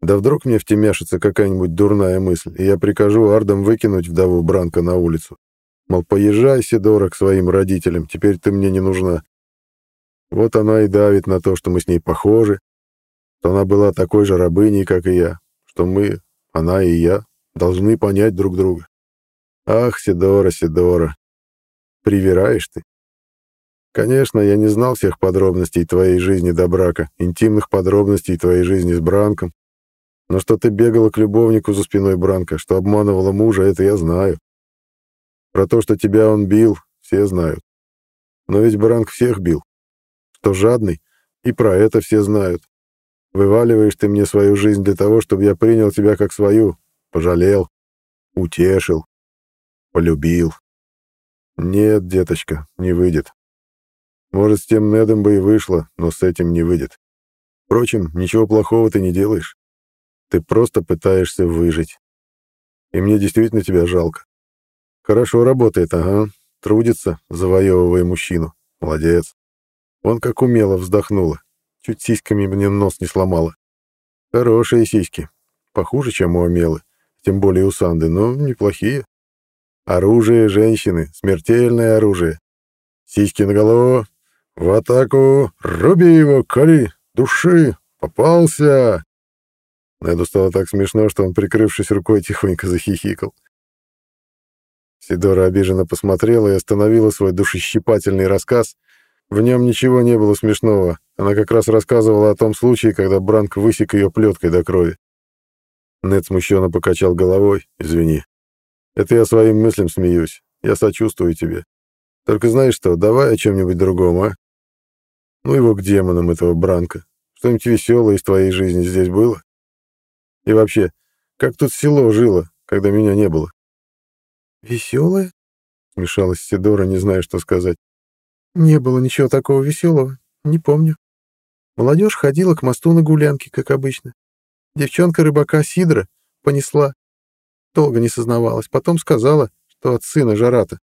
Да вдруг мне втемяшится какая-нибудь дурная мысль, и я прикажу Ардам выкинуть вдову Бранка на улицу. Мол, поезжай, Сидора, к своим родителям, теперь ты мне не нужна. Вот она и давит на то, что мы с ней похожи, что она была такой же рабыней, как и я, что мы, она и я, должны понять друг друга. Ах, Сидора, Сидора, привираешь ты. Конечно, я не знал всех подробностей твоей жизни до брака, интимных подробностей твоей жизни с Бранком. Но что ты бегала к любовнику за спиной Бранка, что обманывала мужа, это я знаю. Про то, что тебя он бил, все знают. Но ведь Бранк всех бил. Что жадный, и про это все знают. Вываливаешь ты мне свою жизнь для того, чтобы я принял тебя как свою, пожалел, утешил, полюбил. Нет, деточка, не выйдет. Может, с тем Недом бы и вышло, но с этим не выйдет. Впрочем, ничего плохого ты не делаешь. Ты просто пытаешься выжить. И мне действительно тебя жалко. Хорошо работает, ага. Трудится, завоевывая мужчину. Молодец. Он как умело вздохнула. Чуть сиськами мне нос не сломала. Хорошие сиськи. Похуже, чем у Амелы. Тем более у Санды, но неплохие. Оружие женщины. Смертельное оружие. Сиськи наголо, «В атаку! Руби его, кали! Души! Попался!» Неду стало так смешно, что он, прикрывшись рукой, тихонько захихикал. Сидора обиженно посмотрела и остановила свой душещипательный рассказ. В нем ничего не было смешного. Она как раз рассказывала о том случае, когда Бранк высек ее плеткой до крови. Нед смущенно покачал головой. «Извини. Это я своим мыслям смеюсь. Я сочувствую тебе. Только знаешь что, давай о чем-нибудь другом, а? Ну его к демонам, этого Бранка. Что-нибудь веселое из твоей жизни здесь было? И вообще, как тут село жило, когда меня не было?
Веселое?
Смешалась Сидора, не зная, что сказать.
Не было ничего такого веселого, не помню. Молодежь ходила к мосту на гулянки, как обычно. Девчонка рыбака Сидра понесла. Долго не сознавалась, потом сказала, что от сына Жарата.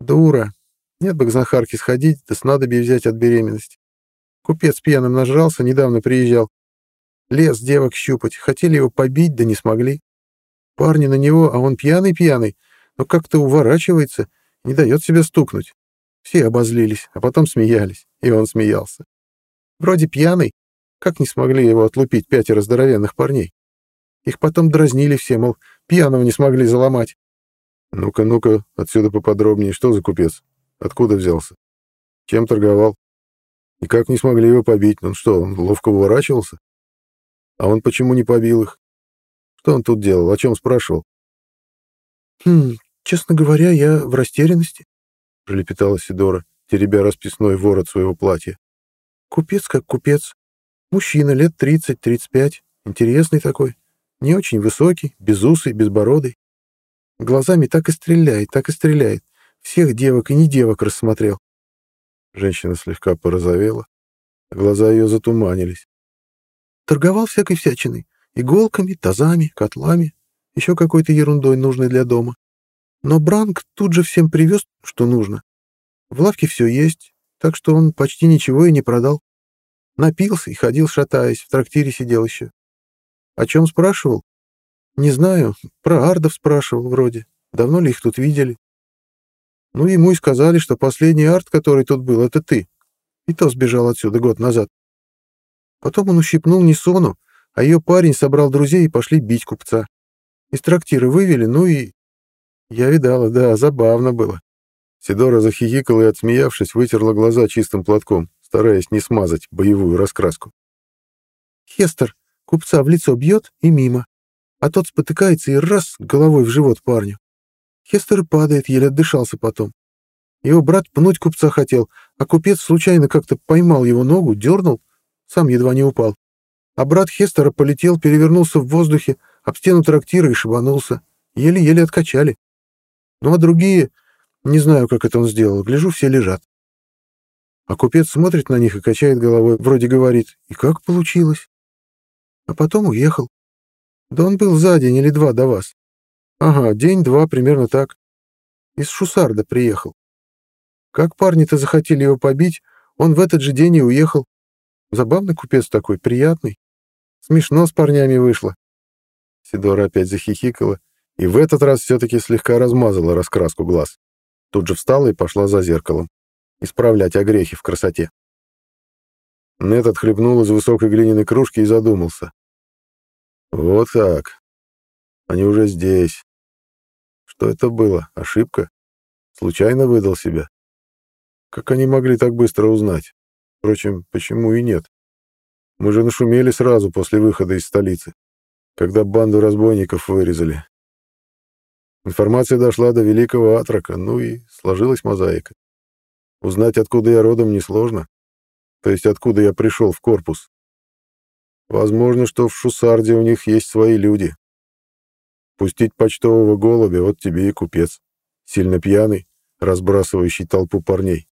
Дура. Нет бы к знахарке сходить, да снадобье взять от беременности. Купец пьяным нажрался, недавно приезжал. Лез девок щупать, хотели его побить, да не смогли. Парни на него, а он пьяный-пьяный, но как-то уворачивается, не дает себя стукнуть. Все обозлились, а потом смеялись, и он смеялся. Вроде пьяный, как не смогли его отлупить пятеро здоровенных парней. Их потом дразнили все, мол, пьяного не смогли заломать.
Ну-ка, ну-ка, отсюда поподробнее, что за купец? Откуда взялся? Чем торговал? И как не смогли его побить? Он что, он ловко уворачивался? А он почему не побил их? Что он тут делал? О чем спрашивал?
Хм, честно говоря, я в растерянности, пролепетала Сидора, теребя расписной ворот своего платья. Купец как купец. Мужчина лет 30-35, интересный такой, не очень высокий, безусый, безбородый. Глазами так и стреляет, так и стреляет. Всех девок и не девок рассмотрел.
Женщина слегка порозовела, глаза ее затуманились.
Торговал всякой всячиной. Иголками, тазами, котлами, еще какой-то ерундой, нужной для дома. Но Бранк тут же всем привез, что нужно. В лавке все есть, так что он почти ничего и не продал. Напился и ходил, шатаясь, в трактире сидел еще. О чем спрашивал? Не знаю, про ардов спрашивал вроде. Давно ли их тут видели? Ну, ему и сказали, что последний арт, который тут был, это ты. И то сбежал отсюда год назад. Потом он ущипнул Несону, а ее парень собрал друзей и пошли бить купца. Из трактира вывели, ну и... Я видала, да, забавно было.
Сидора захихикала и, отсмеявшись, вытерла глаза чистым платком, стараясь не смазать боевую раскраску.
Хестер купца в лицо бьет и мимо, а тот спотыкается и раз головой в живот парню. Хестер падает, еле отдышался потом. Его брат пнуть купца хотел, а купец случайно как-то поймал его ногу, дернул, сам едва не упал. А брат Хестера полетел, перевернулся в воздухе, об стену трактира и шибанулся. Еле-еле откачали. Ну а другие... Не знаю, как это он сделал. Гляжу, все лежат. А купец смотрит на них и качает головой, вроде говорит, и как получилось? А потом уехал. Да он был за день или два до вас. Ага, день-два, примерно так. Из Шусарда приехал. Как парни-то захотели его побить, он в этот же день и уехал. Забавный купец такой, приятный. Смешно с парнями вышло.
Сидора опять захихикала и в этот раз все-таки слегка размазала раскраску глаз. Тут же встала и пошла за зеркалом. Исправлять огрехи в красоте. Нет отхлебнул из высокой глиняной кружки и задумался. Вот так. Они уже здесь. Что это было? Ошибка? Случайно выдал себя? Как они могли так быстро узнать? Впрочем, почему и нет? Мы же нашумели сразу после выхода из столицы, когда банду разбойников вырезали. Информация дошла до великого Атрака, ну и сложилась мозаика. Узнать, откуда я родом, несложно. То есть, откуда я пришел в корпус. Возможно, что в Шусарде у них есть свои люди, Пустить почтового голубя, вот тебе и купец. Сильно пьяный, разбрасывающий толпу парней.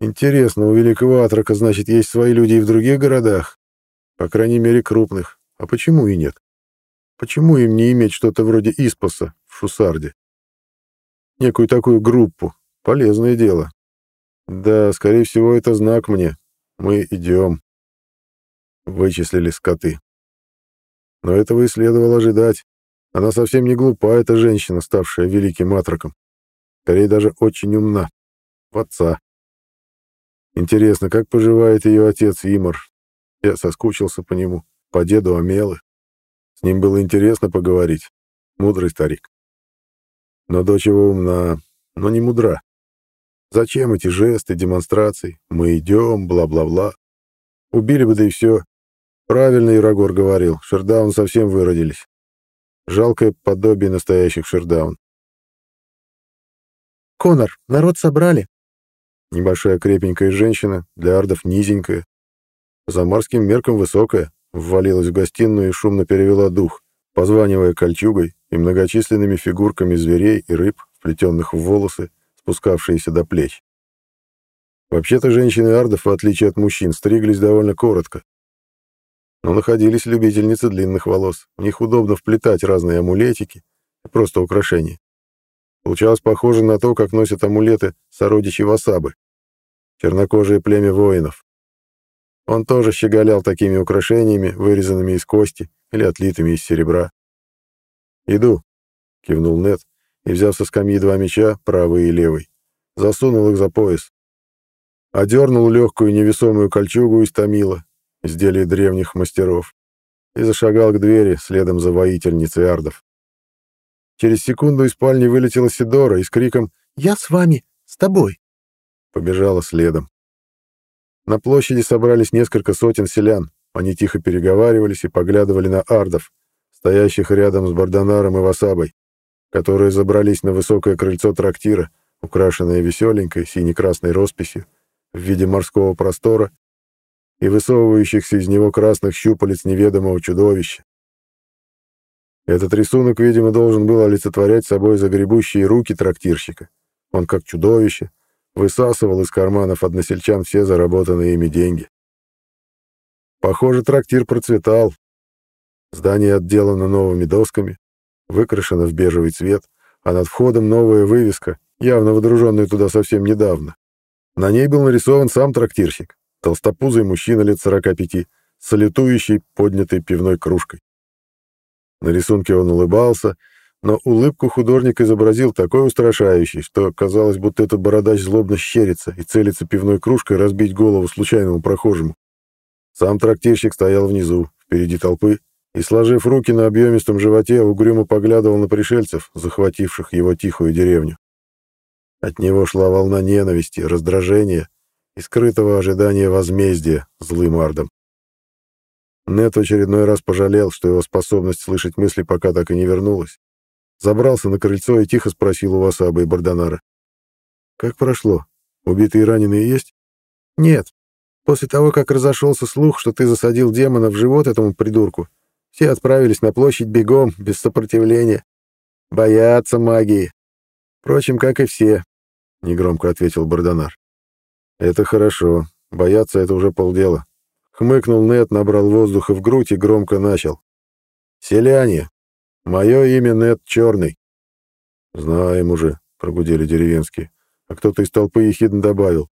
Интересно, у Великого Атрака, значит, есть свои люди и в других городах? По крайней мере, крупных. А почему и нет? Почему им не иметь что-то вроде Испаса в Шусарде? Некую такую группу. Полезное дело. Да, скорее всего, это знак мне. Мы идем. Вычислили скоты. Но этого и следовало ожидать. Она совсем не глупа, эта женщина, ставшая великим атроком. Скорее даже очень умна. Отца. Интересно, как поживает ее отец Имар? Я соскучился по нему, по деду Амелы. С ним было интересно поговорить. Мудрый старик. Но дочь его умна, но не мудра. Зачем эти жесты, демонстрации? Мы идем, бла-бла-бла. Убили бы, да и все. Правильно Ирагор говорил, Шердаун совсем выродились. Жалкое подобие настоящих Шердаун.
«Конор, народ собрали?»
Небольшая крепенькая женщина, для ардов низенькая. За марским мерком высокая, ввалилась в гостиную и шумно перевела дух, позванивая кольчугой и многочисленными фигурками зверей и рыб, вплетенных в волосы, спускавшиеся до плеч. Вообще-то женщины ардов, в отличие от мужчин, стриглись довольно коротко, Но находились любительницы длинных волос. В них удобно вплетать разные амулетики просто украшения. Получалось похоже на то, как носят амулеты сородичи Васабы. Чернокожие племя воинов. Он тоже щеголял такими украшениями, вырезанными из кости или отлитыми из серебра. «Иду», — кивнул Нет, и, взяв со скамьи два меча, правый и левый, засунул их за пояс. Одернул легкую невесомую кольчугу из томила, изделие древних мастеров, и зашагал к двери следом за воительницей ардов. Через секунду из спальни вылетела Сидора и с криком «Я с вами! С тобой!» побежала следом. На площади собрались несколько сотен селян. Они тихо переговаривались и поглядывали на ардов, стоящих рядом с Бардонаром и Васабой, которые забрались на высокое крыльцо трактира, украшенное веселенькой сине-красной росписью в виде морского простора и высовывающихся из него красных щупалец неведомого чудовища. Этот рисунок, видимо, должен был олицетворять собой загребущие руки трактирщика. Он, как чудовище, высасывал из карманов односельчан все заработанные ими деньги. Похоже, трактир процветал. Здание отделано новыми досками, выкрашено в бежевый цвет, а над входом новая вывеска, явно водруженная туда совсем недавно. На ней был нарисован сам трактирщик, толстопузый мужчина лет 45, салютующий поднятой пивной кружкой. На рисунке он улыбался, но улыбку художник изобразил такой устрашающей, что казалось, будто этот бородач злобно щерится и целится пивной кружкой разбить голову случайному прохожему. Сам трактирщик стоял внизу, впереди толпы, и, сложив руки на объемистом животе, угрюмо поглядывал на пришельцев, захвативших его тихую деревню. От него шла волна ненависти, раздражения и скрытого ожидания возмездия злым ардом. Нет в очередной раз пожалел, что его способность слышать мысли пока так и не вернулась. Забрался на крыльцо и тихо спросил у Васаба и Бардонара. «Как прошло? Убитые и раненые есть?» «Нет. После того, как разошелся слух, что ты засадил демона в живот этому придурку, все отправились на площадь бегом, без сопротивления. Боятся магии. Впрочем, как и все», — негромко ответил Бардонар. «Это хорошо. Бояться — это уже полдела. Хмыкнул Нет, набрал воздуха в грудь и громко начал. «Селяне! Мое имя Нет Черный». «Знаем уже», — прогудели деревенские. А кто-то из толпы ехидно добавил.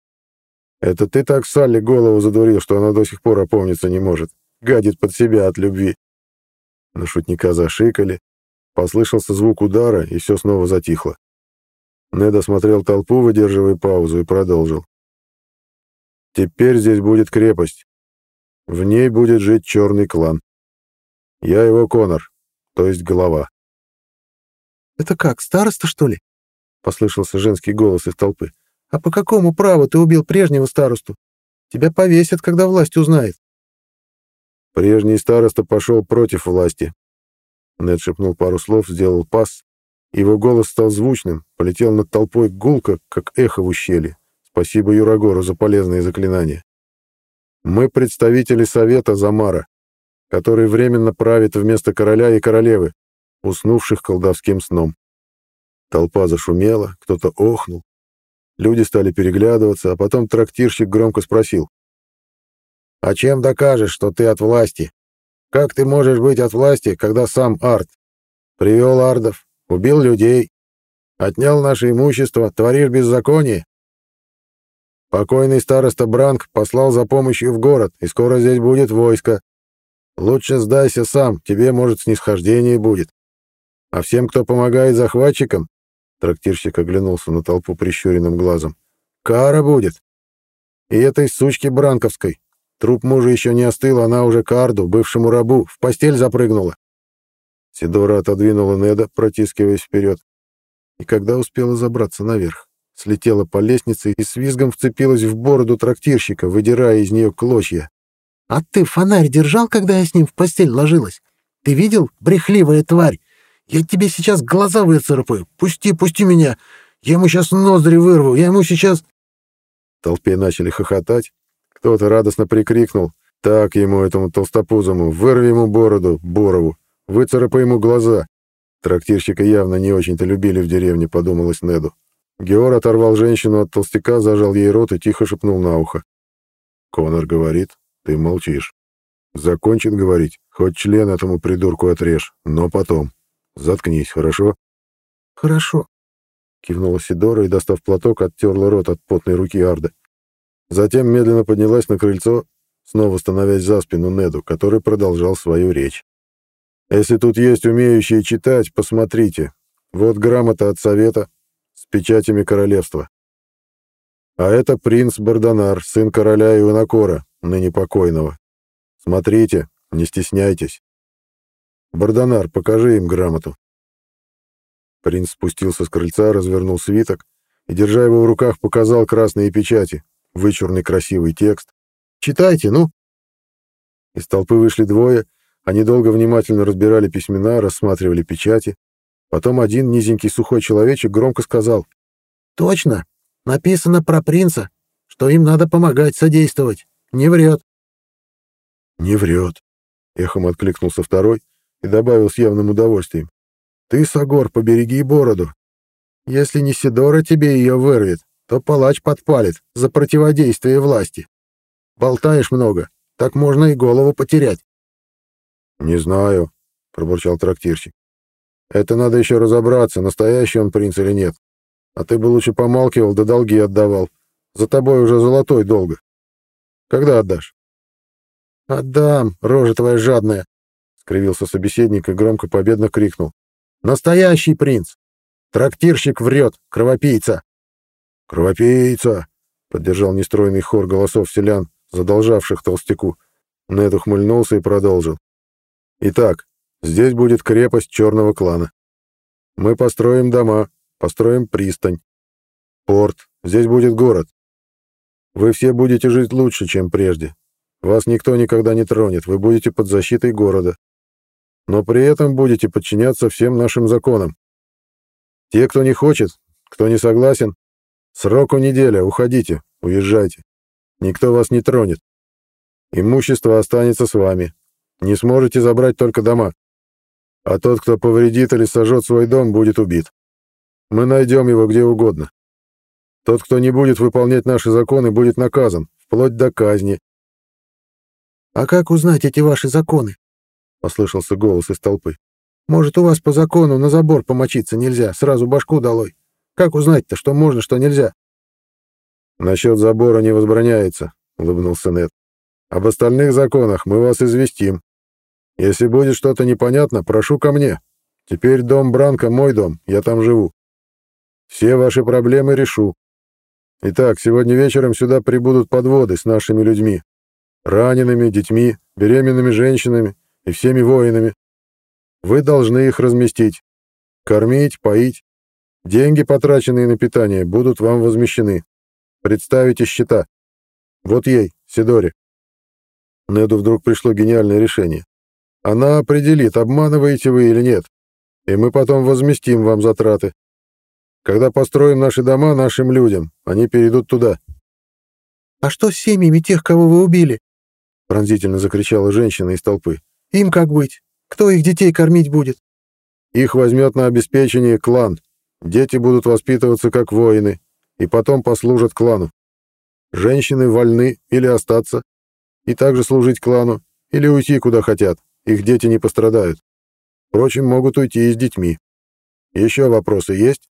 «Это ты так Салли голову задурил, что она до сих пор опомниться не может. Гадит под себя от любви». На шутника зашикали. Послышался звук удара, и все снова затихло. Нед осмотрел толпу, выдерживая паузу, и продолжил. «Теперь здесь будет крепость. В ней будет жить черный клан. Я его Конор, то есть голова.
«Это как, староста, что ли?» — послышался женский голос из толпы. «А по какому праву ты убил прежнего старосту? Тебя повесят, когда власть узнает».
Прежний староста пошел против власти. Нед шепнул пару слов, сделал пас. Его голос стал звучным, полетел над толпой гулко, как эхо в ущелье. Спасибо Юрагору за полезные заклинания. Мы представители Совета Замара, который временно правит вместо короля и королевы, уснувших колдовским сном. Толпа зашумела, кто-то охнул. Люди стали переглядываться, а потом трактирщик громко спросил. «А чем докажешь, что ты от власти? Как ты можешь быть от власти, когда сам Арт? Привел Ардов, убил людей, отнял наше имущество, творишь беззаконие? Покойный староста Бранк послал за помощью в город, и скоро здесь будет войско. Лучше сдайся сам, тебе, может, снисхождение будет. А всем, кто помогает захватчикам, трактирщик оглянулся на толпу прищуренным глазом, кара будет. И этой сучки Бранковской. Труп мужа еще не остыл, она уже карду, бывшему рабу, в постель запрыгнула. Сидора отодвинула Неда, протискиваясь вперед. И когда успела забраться наверх? Слетела по лестнице и с визгом вцепилась в бороду трактирщика, выдирая из нее клочья.
«А ты фонарь держал, когда я с ним в постель ложилась? Ты видел, брехливая тварь? Я тебе сейчас глаза выцарапаю. Пусти, пусти меня. Я ему сейчас ноздри вырву. Я ему сейчас...»
В толпе начали хохотать. Кто-то радостно прикрикнул. «Так ему, этому толстопузому, вырви ему бороду, Борову, выцарапай ему глаза». Трактирщика явно не очень-то любили в деревне, подумалось Неду. Геор оторвал женщину от толстяка, зажал ей рот и тихо шепнул на ухо. «Конор говорит, ты молчишь». Закончит говорить, хоть член этому придурку отрежь, но потом. Заткнись, хорошо?
Хорошо. Кивнула Сидора и, достав платок, оттерла рот от потной руки Арда.
Затем медленно поднялась на крыльцо, снова становясь за спину Неду, который продолжал свою речь. «Если тут есть умеющие читать, посмотрите. Вот грамота от совета с печатями королевства. А это принц Бардонар, сын короля Иванакора, ныне покойного. Смотрите, не стесняйтесь. Бардонар, покажи им грамоту». Принц спустился с крыльца, развернул свиток и, держа его в руках, показал красные печати, вычурный красивый текст. «Читайте, ну!» Из толпы вышли двое, они долго внимательно разбирали письмена, рассматривали печати. Потом один низенький сухой человечек громко сказал.
«Точно! Написано про принца, что им надо помогать, содействовать. Не врет!»
«Не врет!» — эхом откликнулся второй и добавил с явным удовольствием. «Ты, Сагор, побереги бороду. Если не Сидора тебе ее вырвет, то палач подпалит за противодействие власти. Болтаешь много, так можно и голову потерять. «Не знаю», — пробурчал трактирщик. «Это надо еще разобраться, настоящий он принц или нет. А ты бы лучше помалкивал, да долги отдавал. За тобой уже золотой долго. Когда отдашь?» «Отдам, рожа твоя жадная!» — скривился собеседник и громко победно крикнул. «Настоящий принц! Трактирщик врет, кровопийца!» «Кровопийца!» — поддержал нестройный хор голосов селян, задолжавших толстяку. Нед ухмыльнулся и продолжил. «Итак, здесь будет крепость черного клана. Мы построим дома, построим пристань, порт, здесь будет город. Вы все будете жить лучше, чем прежде. Вас никто никогда не тронет, вы будете под защитой города. Но при этом будете подчиняться всем нашим законам. Те, кто не хочет, кто не согласен, Сроку неделя, уходите, уезжайте. Никто вас не тронет. Имущество останется с вами. Не сможете забрать только дома. А тот, кто повредит или сожжет свой дом, будет убит. Мы найдем его где угодно. Тот, кто не будет выполнять наши законы, будет наказан, вплоть до казни.
«А как узнать эти ваши законы?» — послышался голос из толпы. «Может, у вас по закону на забор помочиться нельзя, сразу башку долой?» Как узнать-то, что можно, что нельзя?
Насчет забора не возбраняется, улыбнулся Нед. Об остальных законах мы вас известим. Если будет что-то непонятно, прошу ко мне. Теперь дом Бранка мой дом, я там живу. Все ваши проблемы решу. Итак, сегодня вечером сюда прибудут подводы с нашими людьми. Ранеными, детьми, беременными женщинами и всеми воинами. Вы должны их разместить. Кормить, поить, Деньги, потраченные на питание, будут вам возмещены. Представите счета. Вот ей, Сидоре. Неду вдруг пришло гениальное решение. Она определит, обманываете вы или нет, и мы потом возместим вам затраты. Когда построим наши дома нашим людям, они перейдут туда.
«А что с семьями тех, кого вы убили?»
— пронзительно закричала женщина из толпы.
«Им как быть? Кто их детей кормить будет?»
«Их возьмет на обеспечение клан», Дети будут воспитываться как воины и потом послужат клану. Женщины вольны или остаться и также служить клану, или уйти куда хотят, их дети не пострадают. Впрочем, могут уйти и с детьми. Еще вопросы есть?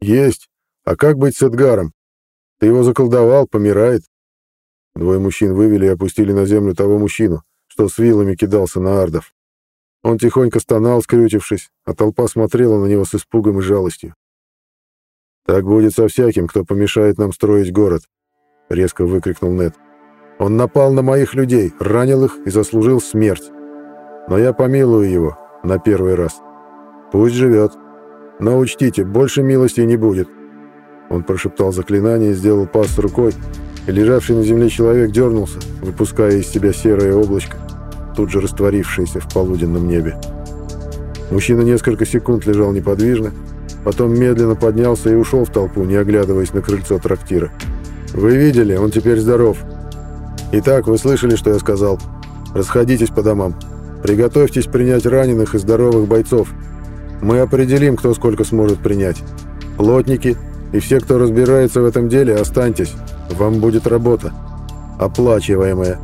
Есть. А как быть с Эдгаром? Ты его заколдовал, помирает. Двое мужчин вывели и опустили на землю того мужчину, что с вилами кидался на ардов. Он тихонько стонал, скрючившись, а толпа смотрела на него с испугом и жалостью. «Так будет со всяким, кто помешает нам строить город», — резко выкрикнул Нед. «Он напал на моих людей, ранил их и заслужил смерть. Но я помилую его на первый раз. Пусть живет. Но учтите, больше милости не будет». Он прошептал заклинание сделал пас рукой, и лежавший на земле человек дернулся, выпуская из себя серое облачко тут же растворившееся в полуденном небе. Мужчина несколько секунд лежал неподвижно, потом медленно поднялся и ушел в толпу, не оглядываясь на крыльцо трактира. «Вы видели, он теперь здоров. Итак, вы слышали, что я сказал. Расходитесь по домам. Приготовьтесь принять раненых и здоровых бойцов. Мы определим, кто сколько сможет принять. Плотники и все, кто разбирается в этом деле, останьтесь. Вам будет работа. Оплачиваемая».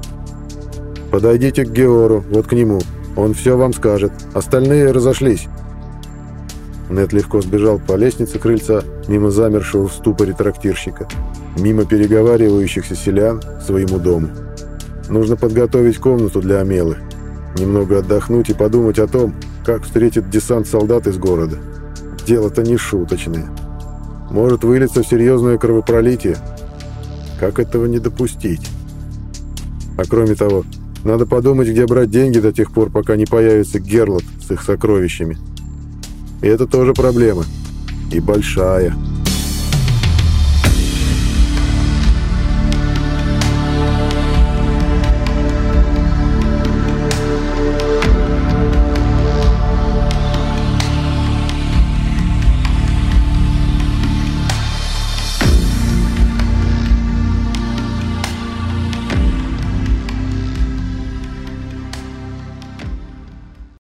Подойдите к Геору, вот к нему. Он все вам скажет. Остальные разошлись». Нет легко сбежал по лестнице крыльца, мимо замершего в ступоре трактирщика, мимо переговаривающихся селян к своему дому. Нужно подготовить комнату для Амелы, немного отдохнуть и подумать о том, как встретит десант солдат из города. Дело-то не шуточное. Может вылиться в серьезное кровопролитие. Как этого не допустить? А кроме того, надо подумать, где брать деньги до тех пор, пока не появится Герлот с их сокровищами. И это тоже проблема. И большая.